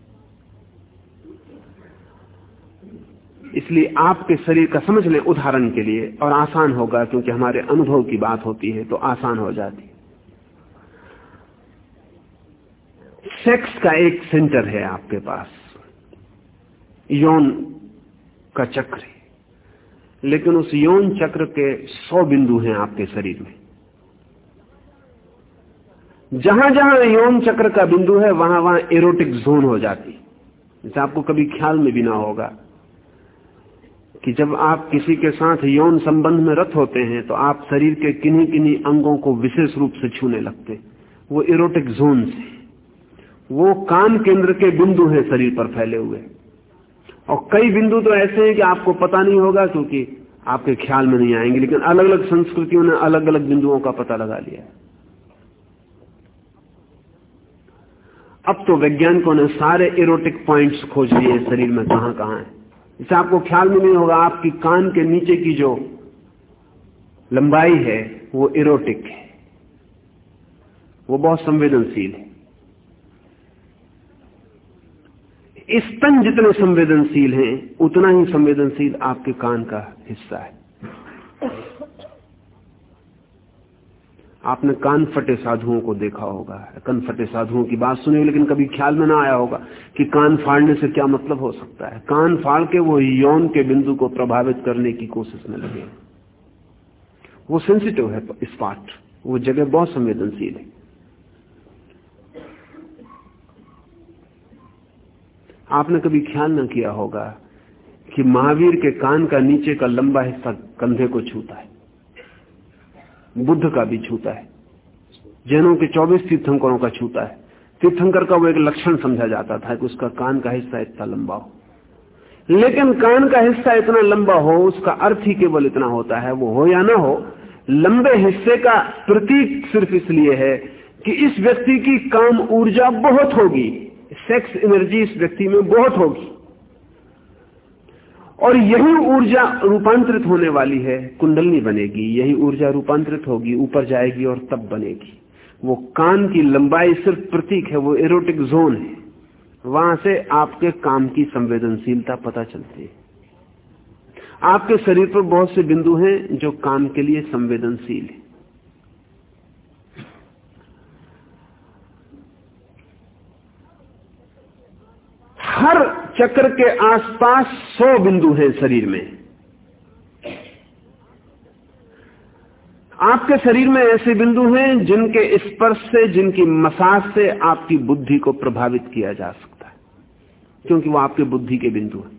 इसलिए आपके शरीर का समझ लें उदाहरण के लिए, और आसान होगा क्योंकि हमारे अनुभव की बात होती है तो आसान हो जाती सेक्स का एक सेंटर है आपके पास। यौन का चक्र लेकिन उस यौन चक्र के सौ बिंदु हैं आपके शरीर में। जहाँ जहाँ यौन चक्र का बिंदु है वहाँ वहाँ एरोटिक जोन हो जाती जैसे आपको कभी ख्याल में भी ना होगा। कि जब आप किसी के साथ यौन संबंध में रत होते हैं तो आप शरीर के किन्हीं किन्हीं अंगों को विशेष रूप से छूने लगते वो इरोटिक जोन से वो काम केंद्र के बिंदु हैं शरीर पर फैले हुए। और कई बिंदु तो ऐसे हैं कि आपको पता नहीं होगा, क्योंकि आपके ख्याल में नहीं आएँगे, लेकिन अलग अलग संस्कृतियों ने अलग अलग बिंदुओं का पता लगा लिया अब तो वैज्ञानिकों ने सारे इरोटिक पॉइंट्स खोज लिए शरीर में कहाँ कहाँ है। इसे आपको ख्याल में नहीं होगा, आपकी कान के नीचे की जो लंबाई है, वो इरोटिक है। वो बहुत संवेदनशील है। स्तन जितने संवेदनशील हैं, उतना ही संवेदनशील आपके कान का हिस्सा है। आपने कान फटे साधुओं को देखा होगा। कन फटे साधुओं की बात सुनी, लेकिन कभी ख्याल में ना आया होगा कि कान फाड़ने से क्या मतलब हो सकता है। कान फाड़ के वो यौन के बिंदु को प्रभावित करने की कोशिश में लगे। वो सेंसिटिव है स्पॉट वो जगह बहुत संवेदनशील है। आपने कभी ख्याल न किया होगा कि महावीर के कान का नीचे का लंबा हिस्सा कंधे को छूता है। बुद्ध का भी छूता है। जैनों के 24 तीर्थंकरों का छूता है। तीर्थंकर का वो एक लक्षण समझा जाता था कि उसका कान का हिस्सा इतना लंबा हो। लेकिन कान का हिस्सा इतना लंबा हो, उसका अर्थ ही केवल इतना होता है, वो हो या ना हो, लंबे हिस्से का प्रतीक सिर्फ़ इसलिए है कि इस व्यक्ति की काम ऊर्जा बहुत होगी सेक्स एनर्जी इस व्यक्ति में बहुत होगी। और यही ऊर्जा रूपांतरित होने वाली है, कुंडलनी बनेगी, यही ऊर्जा रूपांतरित होगी, ऊपर जाएगी और तब बनेगी। वो कान की लंबाई सिर्फ़ प्रतीक है, वो एरोटिक जोन है। वहाँ से आपके काम की संवेदनशीलता पता चलती है। आपके शरीर पर बहुत से बिंदु हैं जो काम के लिए संवेदनशील है। हर चक्र के आसपास सौ बिंदु हैं शरीर में। आपके शरीर में ऐसे बिंदु हैं जिनके स्पर्श से, जिनकी मसाज से आपकी बुद्धि को प्रभावित किया जा सकता है, क्योंकि वो आपके बुद्धि के बिंदु हैं।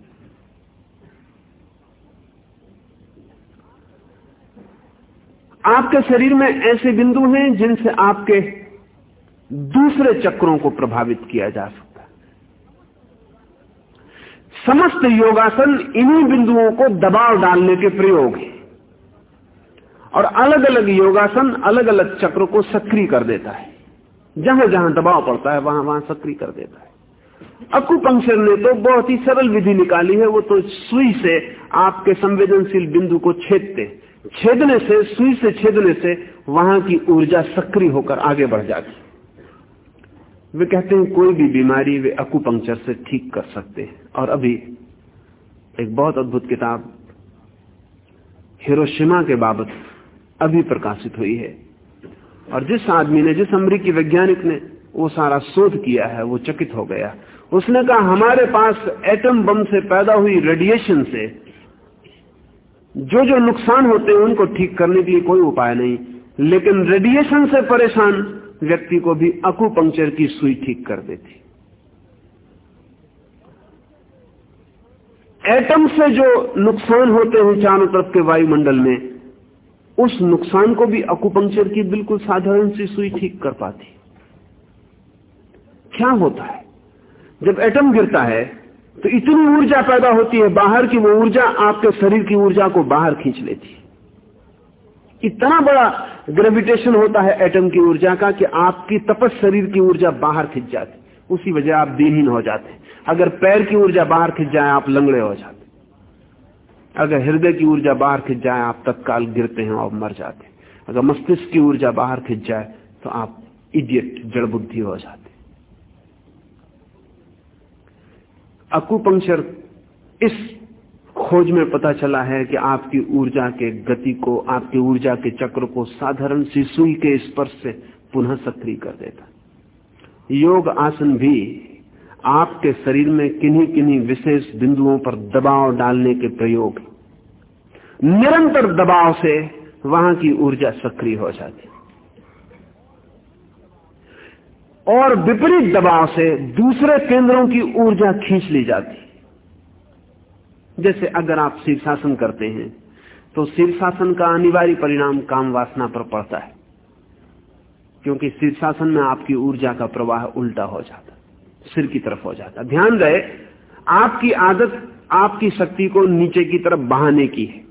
आपके शरीर में ऐसे बिंदु हैं जिनसे आपके दूसरे चक्रों को प्रभावित किया जा सकता समस्त योगासन इन्हीं बिंदुओं को दबाव डालने के प्रयोग है। और अलग अलग योगासन अलग अलग चक्र को सक्रिय कर देता है। जहाँ जहाँ दबाव पड़ता है, वहाँ वहाँ सक्रिय कर देता है। अकुपंक्चर ने तो बहुत ही सरल विधि निकाली है, वो तो सुई से आपके संवेदनशील बिंदु को छेदते छेदने से, सुई से छेदने से वहाँ की ऊर्जा सक्रिय होकर आगे बढ़ जाती वे कहते हैं, कोई भी बीमारी वे अकुपंक्चर से ठीक कर सकते हैं। और अभी एक बहुत अद्भुत किताब हिरोशिमा के बाबत अभी प्रकाशित हुई है। और जिस आदमी ने, जिस अमरीकी वैज्ञानिक ने वो सारा शोध किया है, वो चकित हो गया। उसने कहा, हमारे पास एटम बम से पैदा हुई रेडिएशन से जो जो नुकसान होते हैं, उनको ठीक करने के लिए कोई उपाय नहीं। लेकिन रेडिएशन से परेशान व्यक्ति को भी अकुपंक्चर की सुई ठीक कर देती। एटम से जो नुकसान होते हैं चारों तरफ़ के वायुमंडल में, उस नुकसान को भी अकुपंक्चर की बिल्कुल साधारण सी सुई ठीक कर पाती क्या होता है? जब एटम गिरता है तो इतनी ऊर्जा पैदा होती है, बाहर की वो ऊर्जा आपके शरीर की ऊर्जा को बाहर खींच लेती है। इतना बड़ा ग्रेविटेशन होता है एटम की ऊर्जा का कि आपकी तपस शरीर की ऊर्जा बाहर खींच जाती उसी वजह आप दिनहीन हो जाते अगर पैर की ऊर्जा बाहर खिंच जाए, आप लंगड़े हो जाते। अगर हृदय की ऊर्जा बाहर खिंच जाए, आप तत्काल गिरते हैं और मर जाते अगर मस्तिष्क की ऊर्जा बाहर खिंच जाए तो आप इडियट जड़ बुद्धि हो जाते। अकुपंक्चर इस खोज में पता चला है कि आपकी ऊर्जा के गति को, आपकी ऊर्जा के चक्र को साधारण सी सुई के स्पर्श से पुनः सक्रिय कर देता। योग आसन भी आपके शरीर में किन्हीं किन्हीं विशेष बिंदुओं पर दबाव डालने के प्रयोग निरंतर दबाव से वहाँ की ऊर्जा सक्रिय हो जाती और विपरीत दबाव से दूसरे केंद्रों की ऊर्जा खींच ली जाती जैसे अगर आप शीर्षासन करते हैं तो शीर्षासन का अनिवार्य परिणाम काम वासना पर पड़ता है, क्योंकि शीर्षासन में आपकी ऊर्जा का प्रवाह उल्टा हो जाता सिर की तरफ़ हो जाता। ध्यान रहे, आपकी आदत आपकी शक्ति को नीचे की तरफ़ बहाने की है।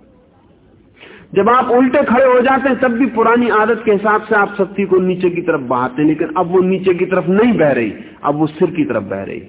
जब आप उल्टे खड़े हो जाते हैं, तब भी पुरानी आदत के हिसाब से आप शक्ति को नीचे की तरफ़ बहाते हैं, लेकिन अब वो नीचे की तरफ़ नहीं बह रही, अब वो सिर की तरफ़ बह रही।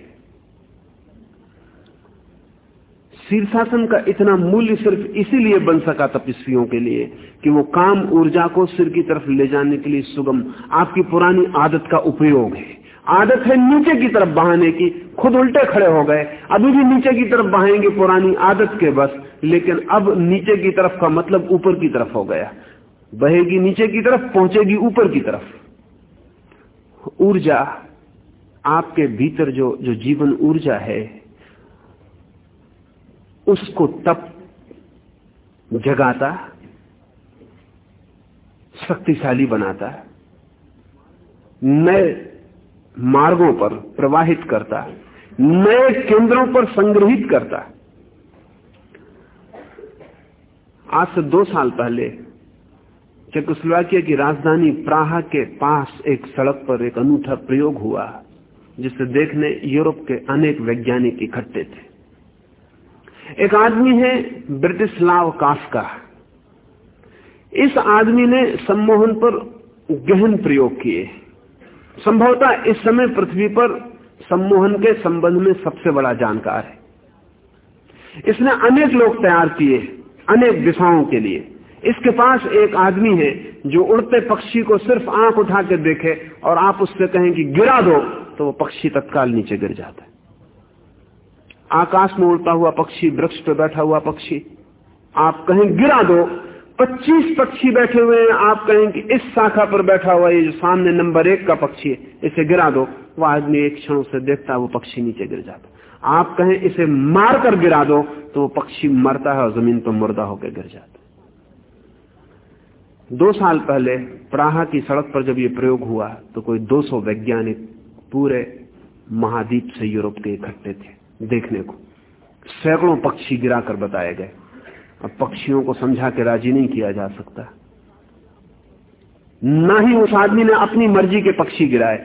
शीर्षासन का इतना मूल्य सिर्फ़ इसीलिए बन सका तपस्वियों के लिए कि वो काम ऊर्जा को सिर की तरफ़ ले जाने के लिए सुगम, आपकी पुरानी आदत का उपयोग है। आदत है नीचे की तरफ़ बहाने की। खुद उल्टे खड़े हो गए। अभी भी नीचे की तरफ़ बहाएँगे पुरानी आदत के बस। लेकिन अब नीचे की तरफ़ का मतलब ऊपर की तरफ़ हो गया। बहेगी नीचे की तरफ़, पहुंचेगी ऊपर की तरफ़। ऊर्जा, आपके भीतर जो जो जीवन ऊर्जा है, उसको तप जगाता, शक्तिशाली बनाता। नए मार्गों पर प्रवाहित करता नए केंद्रों पर संग्रहित करता आज से दो साल पहले चेकोस्लोवाकिया की राजधानी प्राहा के पास एक सड़क पर एक अनूठा प्रयोग हुआ, जिसे देखने यूरोप के अनेक वैज्ञानिक इकट्ठे थे। एक आदमी है ब्रिटिश लाव काफका इस आदमी ने सम्मोहन पर गहन प्रयोग किए। संभवतः इस समय पृथ्वी पर सम्मोहन के संबंध में सबसे बड़ा जानकार है। इसने अनेक लोग तैयार किए अनेक दिशाओं के लिए। इसके पास एक आदमी है जो उड़ते पक्षी को सिर्फ़ आँख उठा के देखे और आप उससे कहें कि गिरा दो तो वो पक्षी तत्काल नीचे गिर जाता है। आकाश में उड़ता हुआ पक्षी, वृक्ष पर बैठा हुआ पक्षी, आप कहें गिरा दो पच्चीस पक्षी बैठे हुए हैं। आप कहें कि इस शाखा पर बैठा हुआ ये जो सामने नंबर एक का पक्षी है, इसे गिरा दो। वो आदमी एक क्षण से देखता है, वो पक्षी नीचे गिर जाता आप कहें इसे मार कर गिरा दो तो वो पक्षी मरता है और ज़मीन पर मुर्दा होकर गिर जाता दो साल पहले प्राहा की सड़क पर जब ये प्रयोग हुआ तो कोई 200 वैज्ञानिक पूरे महाद्वीप से यूरोप के इकट्ठे थे, देखने को। सैकड़ों पक्षी गिराकर बताए गए। अब पक्षियों को समझा के राज़ी नहीं किया जा सकता। ना ही उस आदमी ने अपनी मर्ज़ी के पक्षी गिराए।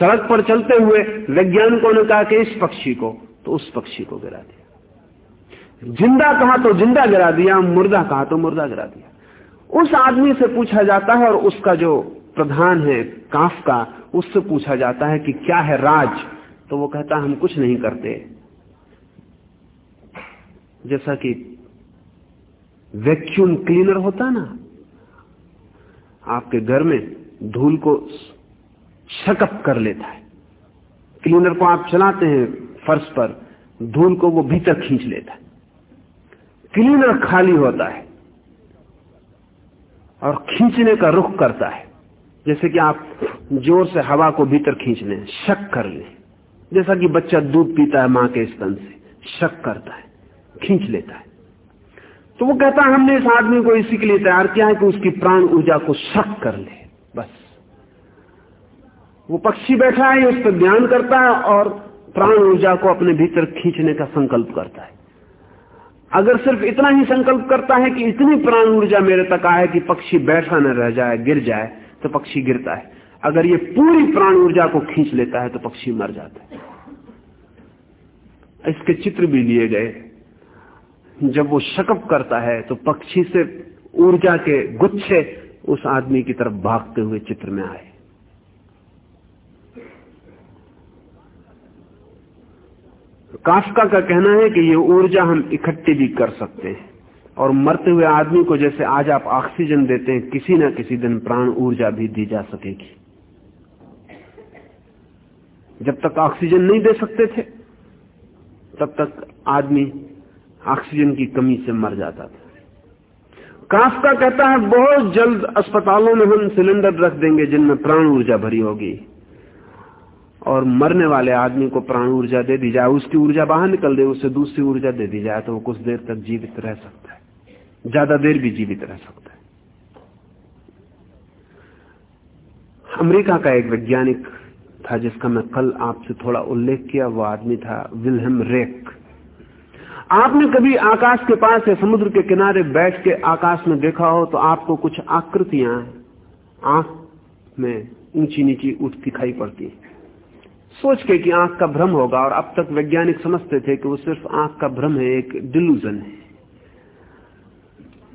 सड़क पर चलते हुए वैज्ञानिकों ने कहा कि इस पक्षी को तो उस पक्षी को गिरा दिया। ज़िंदा कहा तो ज़िंदा गिरा दिया, मुर्दा कहा तो मुर्दा गिरा दिया। उस आदमी से पूछा जाता है और उसका जो प्रधान है काफ का उससे पूछा जाता है कि क्या है राज? तो वो कहता हम कुछ नहीं करते। जैसा कि वैक्यूम क्लीनर होता ना, आपके घर में धूल को शकअप कर लेता है। क्लीनर को आप चलाते हैं फर्श पर, धूल को वो भीतर खींच लेता है। क्लीनर खाली होता है और खींचने का रुख करता है। जैसे कि आप ज़ोर से हवा को भीतर खींच लें, शक कर लें। जैसा कि बच्चा दूध पीता है माँ के स्तन से, शक करता है, खींच लेता है। तो वो कहता है, हमने इस आदमी को इसी के लिए तैयार किया है कि उसकी प्राण ऊर्जा को शक कर ले, बस। वो पक्षी बैठा है, उस पर ध्यान करता है और प्राण ऊर्जा को अपने भीतर खींचने का संकल्प करता है। अगर सिर्फ़ इतना ही संकल्प करता है कि इतनी प्राण ऊर्जा मेरे तक आए कि पक्षी बैठा न रह जाए, गिर जाए तो पक्षी गिरता है। अगर ये पूरी प्राण ऊर्जा को खींच लेता है तो पक्षी मर जाता है। इसके चित्र भी लिए गए। जब वो शकप करता है तो पक्षी से ऊर्जा के गुच्छे उस आदमी की तरफ़ भागते हुए चित्र में आए। काफका का कहना है कि ये ऊर्जा हम इकट्ठी भी कर सकते हैं और मरते हुए आदमी को जैसे आज आप ऑक्सीजन देते हैं, किसी ना किसी दिन प्राण ऊर्जा भी दी जा सकेगी। जब तक ऑक्सीजन नहीं दे सकते थे, तब तक आदमी ऑक्सीजन की कमी से मर जाता था। काफका कहता है, बहुत जल्द अस्पतालों में हम सिलेंडर रख देंगे जिनमें प्राण ऊर्जा भरी होगी। और मरने वाले आदमी को प्राण ऊर्जा दे दी जाए, उसकी ऊर्जा बाहर निकल दे उसे दूसरी ऊर्जा दे दी जाए तो वो कुछ देर तक जीवित रह सकता है। ज़्यादा देर भी जीवित रह सकता है। अमेरिका का एक वैज्ञानिक था जिसका मैं कल आपसे थोड़ा उल्लेख किया, वो आदमी था विल्हम रेक। आपने कभी आकाश के पास या समुद्र के किनारे बैठ के आकाश में देखा हो तो आपको कुछ आकृतियाँ आँख में ऊँची नीची उठ दिखाई पड़ती सोच के कि आँख का भ्रम होगा और अब तक वैज्ञानिक समझते थे कि वो सिर्फ़ आँख का भ्रम है, एक डिलूजन है।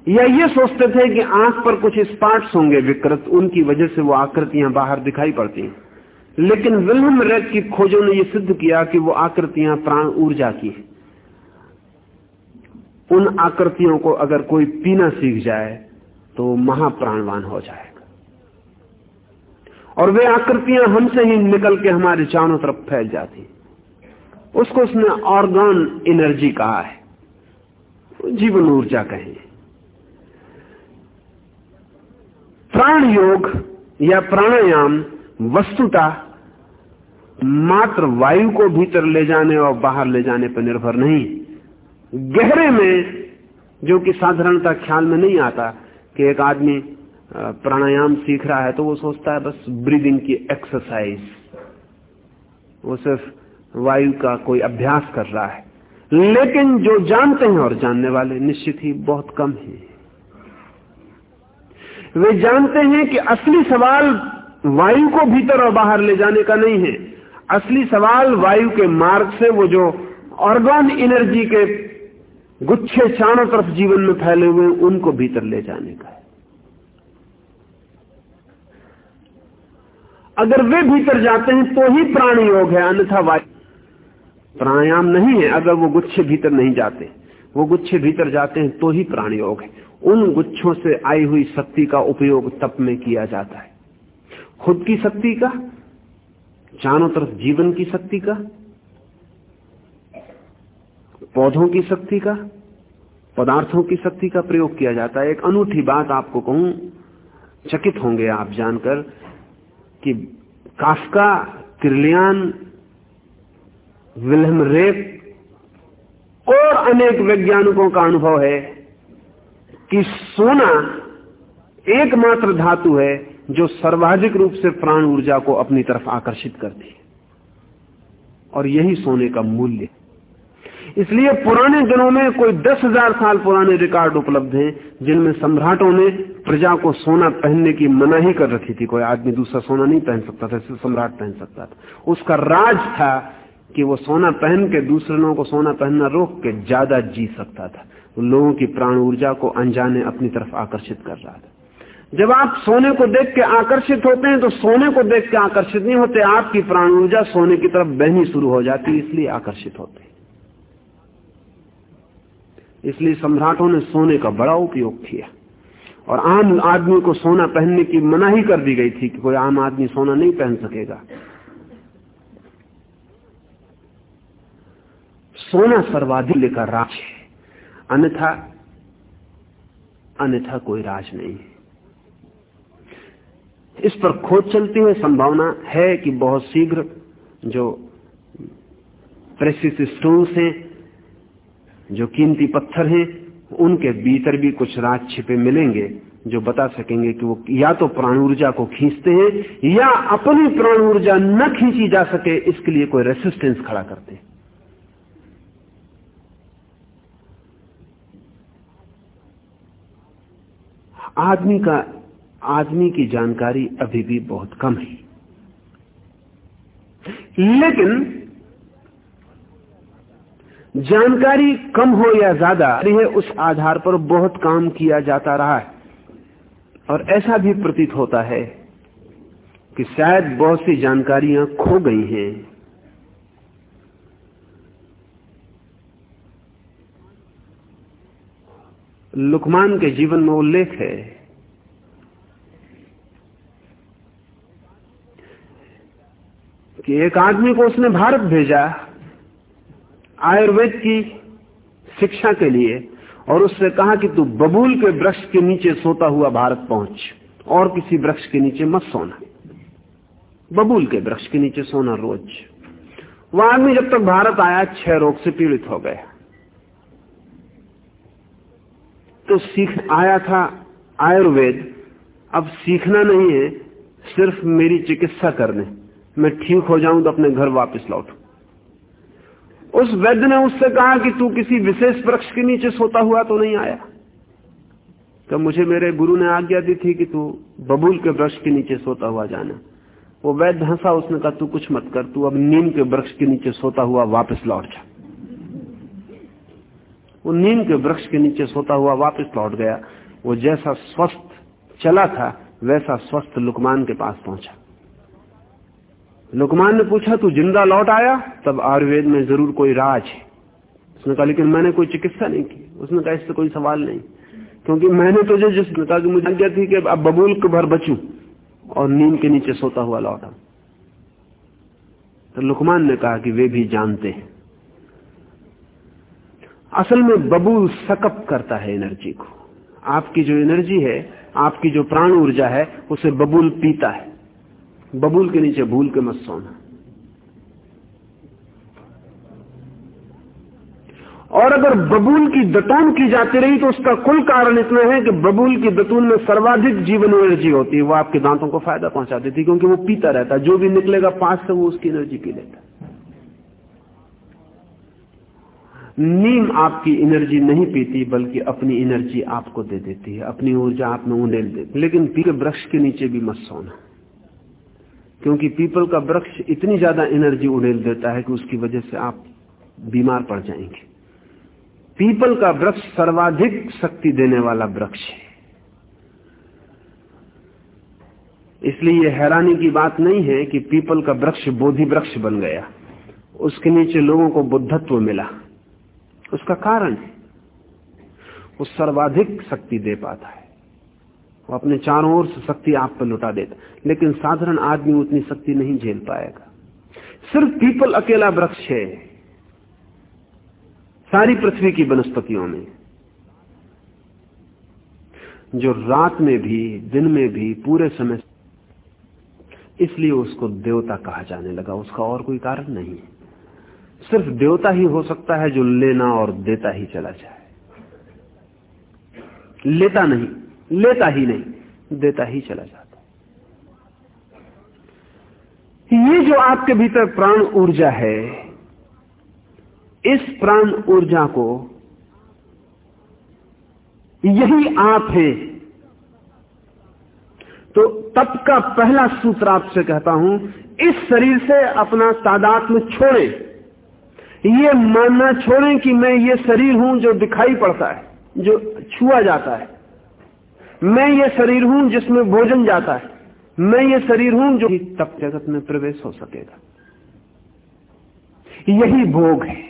या ये सोचते थे कि आँख पर कुछ स्पार्ट्स होंगे विकृत, उनकी वजह से वो आकृतियाँ बाहर दिखाई पड़ती हैं। लेकिन विल्हम रेड की खोजों ने यह सिद्ध किया कि वो आकृतियाँ प्राण ऊर्जा की उन आकृतियों को अगर कोई पीना सीख जाए तो महाप्राणवान हो जाएगा। और वे आकृतियाँ हमसे ही निकल के हमारे चारों तरफ़ फैल जाती उसको उसने ऑर्गन एनर्जी कहा है। जीवन ऊर्जा कहें प्राण योग या प्राणायाम वस्तुता मात्र वायु को भीतर ले जाने और बाहर ले जाने पर निर्भर नहीं गहरे में, जो कि साधारणता ख्याल में नहीं आता कि एक आदमी प्राणायाम सीख रहा है तो वो सोचता है बस ब्रीदिंग की एक्सरसाइज वो सिर्फ़ वायु का कोई अभ्यास कर रहा है। लेकिन जो जानते हैं और जानने वाले निश्चित ही बहुत कम हैं। वे जानते हैं कि असली सवाल वायु को भीतर और बाहर ले जाने का नहीं है। असली सवाल वायु के मार्ग से वो जो ऑर्गन एनर्जी के गुच्छे चारों तरफ़ जीवन में फैले हुए, उनको भीतर ले जाने का है। अगर वे भीतर जाते हैं तो ही प्राण योग है, अन्यथा वायु प्राणायाम नहीं है। अगर वो गुच्छे भीतर नहीं जाते, वो गुच्छे भीतर जाते हैं तो ही प्राण योग है। उन गुच्छों से आई हुई शक्ति का उपयोग तप में किया जाता है। खुद की शक्ति का, चारों तरफ़ जीवन की शक्ति का पौधों की शक्ति का, पदार्थों की शक्ति का प्रयोग किया जाता है। एक अनूठी बात आपको कहूँ, चकित होंगे आप जानकर कि काफका किरलियान विल्हम रेप और अनेक वैज्ञानिकों का अनुभव है कि सोना एकमात्र धातु है जो सर्वाधिक रूप से प्राण ऊर्जा को अपनी तरफ़ आकर्षित करती है। और यही सोने का मूल्य इसलिए पुराने दिनों में कोई दस हज़ार साल पुराने रिकॉर्ड उपलब्ध हैं, जिनमें सम्राटों ने प्रजा को सोना पहनने की मनाही कर रखी थी। कोई आदमी दूसरा सोना नहीं पहन सकता था सम्राट पहन सकता था। उसका राज था कि वो सोना पहन के दूसरे लोगों को सोना पहनना रोक के ज़्यादा जी सकता था। लोगों की प्राण ऊर्जा को अनजाने अपनी तरफ़ आकर्षित कर रहा था। जब आप सोने को देख के आकर्षित होते हैं तो सोने को देख के आकर्षित नहीं होते। आपकी प्राण ऊर्जा सोने की तरफ़ बहनी शुरू हो जाती इसलिए आकर्षित होते इसलिए सम्राटों ने सोने का बड़ा उपयोग किया। और आम आदमी को सोना पहनने की मनाही कर दी गई थी कि कोई आम आदमी सोना नहीं पहन सकेगा। सोना सर्वाधिक लेकर राज है। अन्यथा अन्यथा कोई राज नहीं है। इस पर खोज चलती है संभावना है कि बहुत शीघ्र जो प्रेसिस स्टोन्स हैं जो कीमती पत्थर हैं, उनके भीतर भी कुछ राज छिपे मिलेंगे, जो बता सकेंगे कि वो या तो प्राण ऊर्जा को खींचते हैं, या अपनी प्राण ऊर्जा न खींची जा सके, इसके लिए कोई रेसिस्टेंस खड़ा करते हैं। आदमी का, आदमी की जानकारी अभी भी बहुत कम है। लेकिन जानकारी कम हो या ज़्यादा है उस आधार पर बहुत काम किया जाता रहा है। और ऐसा भी प्रतीत होता है कि शायद बहुत सी जानकारियाँ खो गई हैं। लुकमान के जीवन में उल्लेख है, कि एक आदमी को उसने भारत भेजा। आयुर्वेद की शिक्षा के लिए और उससे कहा कि तू बबूल के वृक्ष के नीचे सोता हुआ भारत पहुँच, और किसी वृक्ष के नीचे मत सोना। बबूल के वृक्ष के नीचे सोना रोज। वह आदमी जब तक भारत आया, छह रोग से पीड़ित हो गया। तो सीख आया था आयुर्वेद। अब सीखना नहीं है, सिर्फ़ मेरी चिकित्सा करने। मैं ठीक हो जाऊँ तो अपने घर वापस लौटू। उस वैद्य ने उससे कहा कि तू किसी विशेष वृक्ष के नीचे सोता हुआ तो नहीं आया। तो मुझे मेरे गुरु ने आज्ञा दी थी कि तू बबूल के वृक्ष के नीचे सोता हुआ जाना। वो वैद्य हंसा, उसने कहा, तू कुछ मत कर, तू अब नीम के वृक्ष के नीचे सोता हुआ वापस लौट जा। वो नीम के वृक्ष के नीचे सोता हुआ वापस लौट गया। वो जैसा स्वस्थ चला था, वैसा स्वस्थ लुकमान के पास पहुँचा। लुकमान ने पूछा, तू ज़िंदा लौट आया? तब आयुर्वेद में ज़रूर कोई राज है। उसने कहा, लेकिन मैंने कोई चिकित्सा नहीं की। उसने कहा, इससे कोई सवाल नहीं। क्योंकि मैंने तुझे जिसने कहा कि मुझे आज्ञा थी कि अब बबूल के भर बचू और नींद के नीचे सोता हुआ लौटा तो लुकमान ने कहा कि वे भी जानते हैं। असल में बबूल सकअप करता है एनर्जी को। आपकी जो एनर्जी है, आपकी जो प्राण ऊर्जा है, उसे बबूल पीता है। बबूल के नीचे भूल के मत सोना। और अगर बबूल की दतून की जाती रही तो उसका कुल कारण इतना है कि बबूल की दतून में सर्वाधिक जीवन एनर्जी होती है, वो आपके दांतों को फ़ायदा पहुँचा देती है, क्योंकि वो पीता रहता है। जो भी निकलेगा पास से वो उसकी एनर्जी पी लेता नीम आपकी एनर्जी नहीं पीती, बल्कि अपनी एनर्जी आपको दे देती है, अपनी ऊर्जा आप में उंडेल देती लेकिन पीपल वृक्ष के नीचे भी मत सोना। क्योंकि पीपल का वृक्ष इतनी ज़्यादा एनर्जी उड़ेल देता है कि उसकी वजह से आप बीमार पड़ जाएँगे। पीपल का वृक्ष सर्वाधिक शक्ति देने वाला वृक्ष है। इसलिए यह हैरानी की बात नहीं है कि पीपल का वृक्ष बोधि वृक्ष बन गया। उसके नीचे लोगों को बुद्धत्व मिला। उसका कारण है। वो सर्वाधिक शक्ति दे पाता है। वो अपने चारों ओर से शक्ति आप पर लुटा देता। लेकिन साधारण आदमी उतनी शक्ति नहीं झेल पाएगा। सिर्फ़ पीपल अकेला वृक्ष है। सारी पृथ्वी की वनस्पतियों में। जो रात में भी, दिन में भी, पूरे समय इसलिए उसको देवता कहा जाने लगा। उसका और कोई कारण नहीं सिर्फ़ देवता ही हो सकता है जो लेना और देता ही चला जाए। लेता नहीं। लेता ही नहीं, देता ही चला जाता ये जो आपके भीतर प्राण ऊर्जा है, इस प्राण ऊर्जा को यही आप है। तो तप का पहला सूत्र आपसे कहता हूँ, इस शरीर से अपना तादात्म छोड़े। ये मानना छोड़ें कि मैं ये शरीर हूँ जो दिखाई पड़ता है, जो छुआ जाता है। मैं ये शरीर हूँ जिसमें भोजन जाता है। मैं ये शरीर हूँ जो तब जगत में प्रवेश हो सकेगा। यही भोग है।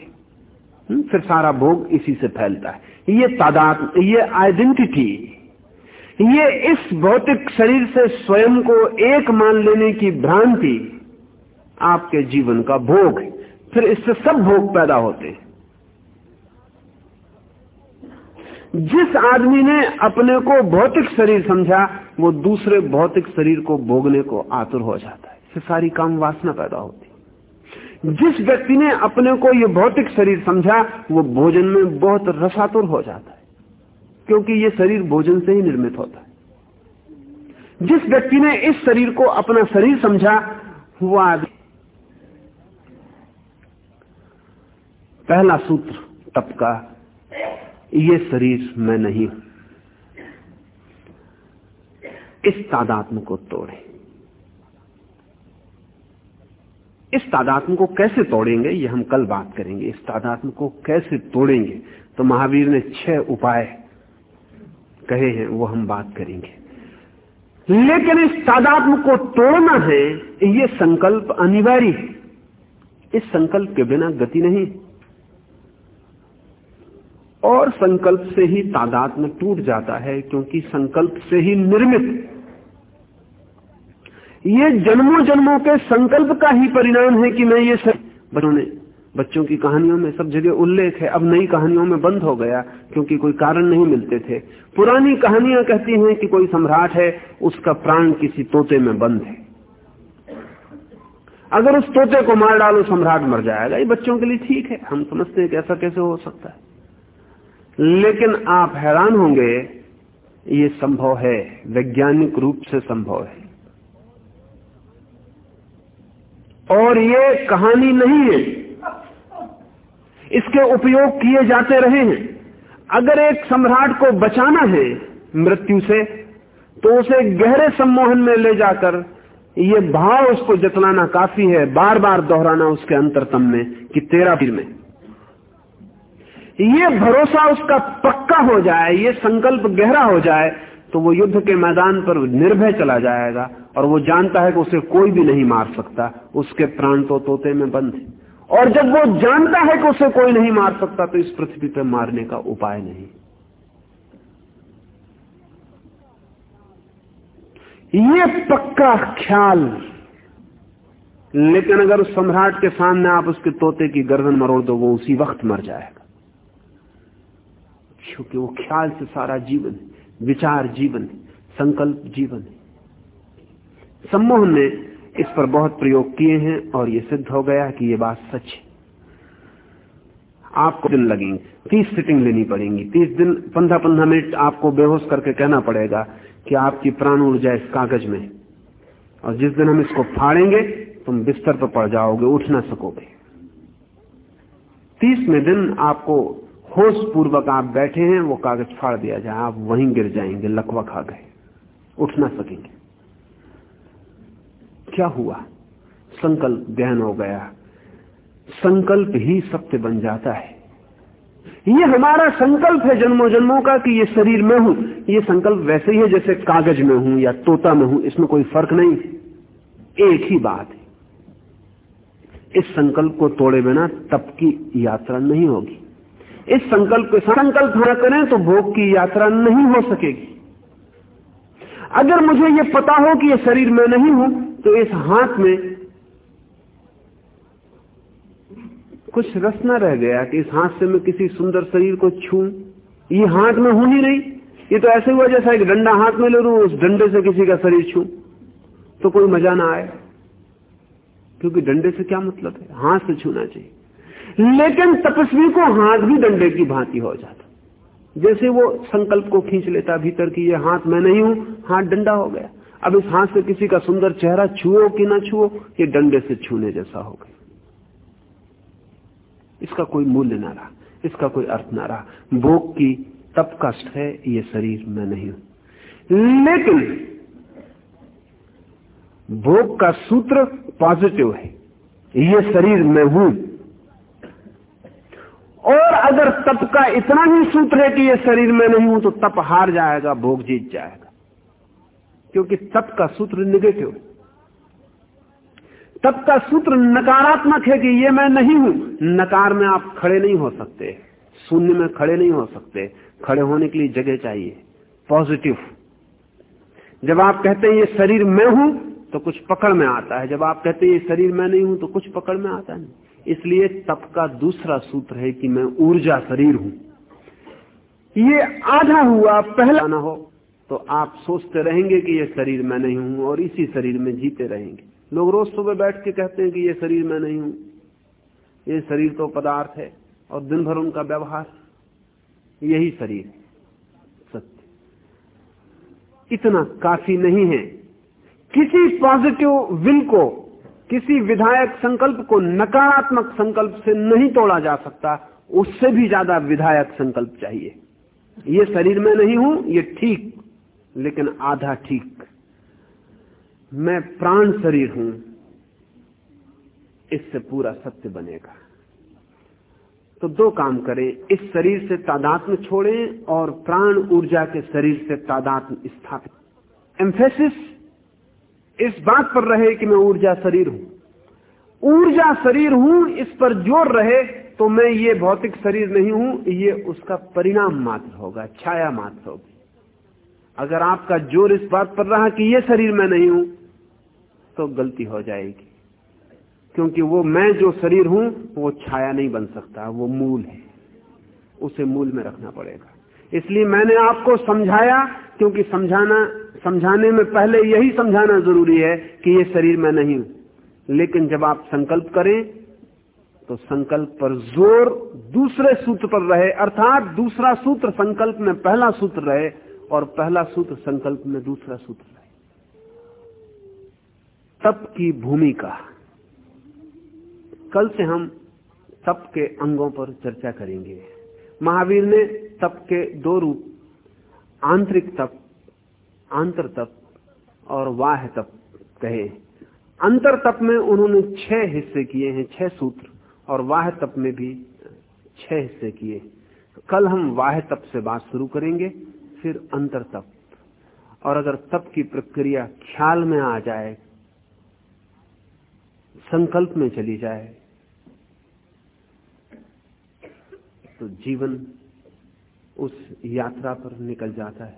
हम्म, फिर सारा भोग इसी से फैलता है। ये तादाद ये आइडेंटिटी ये इस भौतिक शरीर से स्वयं को एक मान लेने की भ्रांति आपके जीवन का भोग है। फिर इससे सब भोग पैदा होते हैं। जिस आदमी ने अपने को भौतिक शरीर समझा, वो दूसरे भौतिक शरीर को भोगने को आतुर हो जाता है। इससे सारी काम वासना पैदा होती जिस व्यक्ति ने अपने को ये भौतिक शरीर समझा, वो भोजन में बहुत रसातुर हो जाता है। क्योंकि ये शरीर भोजन से ही निर्मित होता है। जिस व्यक्ति ने इस शरीर को अपना शरीर समझा, वो आदमी पहला सूत्र तप का ये शरीर मैं नहीं हूँ। इस तादात्म को तोड़े। इस तादात्म को कैसे तोड़ेंगे, ये हम कल बात करेंगे। इस तादात्म को कैसे तोड़ेंगे तो महावीर ने छह उपाय कहे हैं, वो हम बात करेंगे। लेकिन इस तादात्म को तोड़ना है, ये संकल्प अनिवार्य है। इस संकल्प के बिना गति नहीं। और संकल्प से ही तादाद में टूट जाता है, क्योंकि संकल्प से ही निर्मित। ये जन्मों जन्मों के संकल्प का ही परिणाम है कि मैं ये सब बच्चों ने बच्चों की कहानियों में सब जगह उल्लेख है। अब नई कहानियों में बंद हो गया, क्योंकि कोई कारण नहीं मिलते थे। पुरानी कहानियाँ कहती हैं कि कोई सम्राट है, उसका प्राण किसी तोते में बंद है। अगर उस तोते को मार डालो, सम्राट मर जाएगा। ये बच्चों के लिए ठीक है। हम समझते हैं कि ऐसा कैसे हो सकता है। लेकिन आप हैरान होंगे, ये संभव है, वैज्ञानिक रूप से संभव है। और ये कहानी नहीं है। इसके उपयोग किए जाते रहे हैं। अगर एक सम्राट को बचाना है मृत्यु से तो उसे गहरे सम्मोहन में ले जाकर, ये भाव उसको जतलाना काफ़ी है बार बार दोहराना उसके अंतरतम में कि तेरा फिर में। ये भरोसा उसका पक्का हो जाए, ये संकल्प गहरा हो जाए तो वो युद्ध के मैदान पर निर्भय चला जाएगा और वो जानता है कि उसे कोई भी नहीं मार सकता। उसके प्राण तो तोते में बंद है। और जब वो जानता है कि उसे कोई नहीं मार सकता तो इस पृथ्वी पर मारने का उपाय नहीं। ये पक्का ख्याल। लेकिन अगर उस सम्राट के सामने आप उसके तोते की गर्दन मरोड़ दो, वो उसी वक्त मर जाएगा। क्योंकि वो ख्याल से सारा जीवन, विचार जीवन, संकल्प जीवन। सम्मोहन ने इस पर बहुत प्रयोग किए हैं और ये सिद्ध हो गया कि ये बात सच है। आपको दिन लगेंगे, तीस सिटिंग लेनी पड़ेंगी। तीस दिन पंद्रह पंद्रह मिनट आपको बेहोश करके कहना पड़ेगा कि आपकी प्राण ऊर्जा इस कागज़ में और जिस दिन हम इसको फाड़ेंगे, तुम बिस्तर पर पड़ जाओगे, उठ ना सकोगे। तीसवें दिन आपको होश पूर्वक आप बैठे हैं, वो कागज़ फाड़ दिया जाए, आप वहीं गिर जाएँगे, लकवा खा गए। उठ ना सकेंगे। क्या हुआ? संकल्प गहन हो गया। संकल्प ही सत्य बन जाता है। ये हमारा संकल्प है जन्मों जन्मों का कि ये शरीर में हूँ। ये संकल्प वैसे ही है जैसे कागज़ में हूँ या तोता में हूँ, इसमें कोई फ़र्क नहीं। एक ही बात है। इस संकल्प को तोड़े बिना तप की यात्रा नहीं होगी। इस संकल्प के संकल्प न करें तो भोग की यात्रा नहीं हो सकेगी। अगर मुझे यह पता हो कि यह शरीर में नहीं हूँ तो इस हाथ में कुछ रस न रह गया कि इस हाथ से मैं किसी सुंदर शरीर को छू। ये हाथ में हूँ ही नहीं। ये तो ऐसे हुआ जैसा एक डंडा हाथ में ले लू, उस डंडे से किसी का शरीर छू तो कोई मज़ा ना आए। क्योंकि डंडे से क्या मतलब है? हाथ से छूना चाहिए। लेकिन तपस्वी को हाथ भी डंडे की भांति हो जाता। जैसे वो संकल्प को खींच लेता, भीतर की ये हाथ मैं नहीं हूँ, हाथ डंडा हो गया। अब इस हाथ से किसी का सुंदर चेहरा छुओ कि ना छुओ, ये डंडे से छूने जैसा हो गया। इसका कोई मूल्य ना रहा, इसका कोई अर्थ ना रहा। भोग की तप कष्ट है, ये शरीर में नहीं हूँ। लेकिन भोग का सूत्र पॉजिटिव है, ये शरीर मैं हूँ। और अगर तप का इतना ही सूत्र है कि ये शरीर में नहीं हूँ तो तप हार जाएगा, भोग जीत जाएगा। क्योंकि तप का सूत्र निगेटिव तप का सूत्र नकारात्मक है कि ये मैं नहीं हूँ, नकार में आप खड़े नहीं हो सकते, शून्य में खड़े नहीं हो सकते, खड़े होने के लिए जगह चाहिए पॉजिटिव जब आप कहते हैं ये शरीर में हूँ तो कुछ पकड़ में आता है, जब आप कहते हैं ये शरीर में नहीं हूँ तो कुछ पकड़ में आता नहीं। इसलिए तप का दूसरा सूत्र है कि मैं ऊर्जा शरीर हूँ। ये आधा हुआ, पहला ना हो तो आप सोचते रहेंगे कि ये शरीर मैं नहीं हूँ और इसी शरीर में जीते रहेंगे। लोग रोज सुबह बैठ के कहते हैं कि ये शरीर मैं नहीं हूँ। ये शरीर तो पदार्थ है और दिन भर उनका व्यवहार। यही शरीर, सत्य। इतना काफ़ी नहीं है। किसी पॉजिटिव विल को किसी विधायक संकल्प को नकारात्मक संकल्प से नहीं तोड़ा जा सकता, उससे भी ज़्यादा विधायक संकल्प चाहिए। ये शरीर में नहीं हूँ, ये ठीक, लेकिन आधा ठीक। मैं प्राण शरीर हूँ, इससे पूरा सत्य बनेगा। तो दो काम करें, इस शरीर से तादात्म छोड़ें और प्राण ऊर्जा के शरीर से तादात्म स्थापित। एम्फेसिस इस बात पर रहे कि मैं ऊर्जा शरीर हूँ। ऊर्जा शरीर हूँ, इस पर ज़ोर रहे तो मैं ये भौतिक शरीर नहीं हूँ, ये उसका परिणाम मात्र होगा, छाया मात्र होगी। अगर आपका ज़ोर इस बात पर रहा कि ये शरीर मैं नहीं हूँ तो गलती हो जाएगी। क्योंकि वो मैं जो शरीर हूँ, वो छाया नहीं बन सकता, वो मूल है। उसे मूल में रखना पड़ेगा। इसलिए मैंने आपको समझाया, क्योंकि समझाना, समझाने में पहले यही समझाना ज़रूरी है कि ये शरीर में नहीं हूँ। लेकिन जब आप संकल्प करें तो संकल्प पर ज़ोर दूसरे सूत्र पर रहे, अर्थात दूसरा सूत्र संकल्प में पहला सूत्र रहे, और पहला सूत्र संकल्प में दूसरा सूत्र रहे। तप की भूमिका। कल से हम तप के अंगों पर चर्चा करेंगे। महावीर ने तप के दो रूप, आंतरिक तप, आंतर तप और वाह तप कहे। अंतर तप में उन्होंने छह हिस्से किए हैं, छह सूत्र, और वाह तप में भी छह हिस्से किए। कल हम वाह तप से बात शुरू करेंगे, फिर अंतर तप। और अगर तप की प्रक्रिया ख्याल में आ जाए, संकल्प में चली जाए तो जीवन उस यात्रा पर निकल जाता है।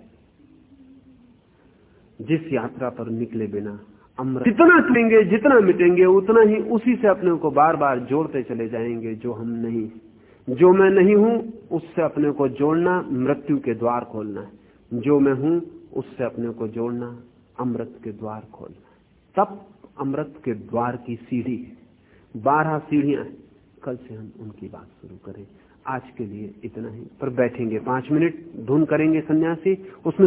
जिस यात्रा पर निकले बिना अमृत जितना चलेंगे, जितना मिटेंगे, उतना ही उसी से अपने को बार बार जोड़ते चले जाएँगे जो हम नहीं जो मैं नहीं हूँ, उससे अपने को जोड़ना मृत्यु के द्वार खोलना है। जो मैं हूँ, उससे अपने को जोड़ना अमृत के द्वार खोलना तब अमृत के द्वार की सीढ़ी है। बारह सीढ़ियाँ कल से हम उनकी बात शुरू करें। आज के लिए इतना ही। पर बैठेंगे पाँच मिनट धुन करेंगे सन्यासी उसमें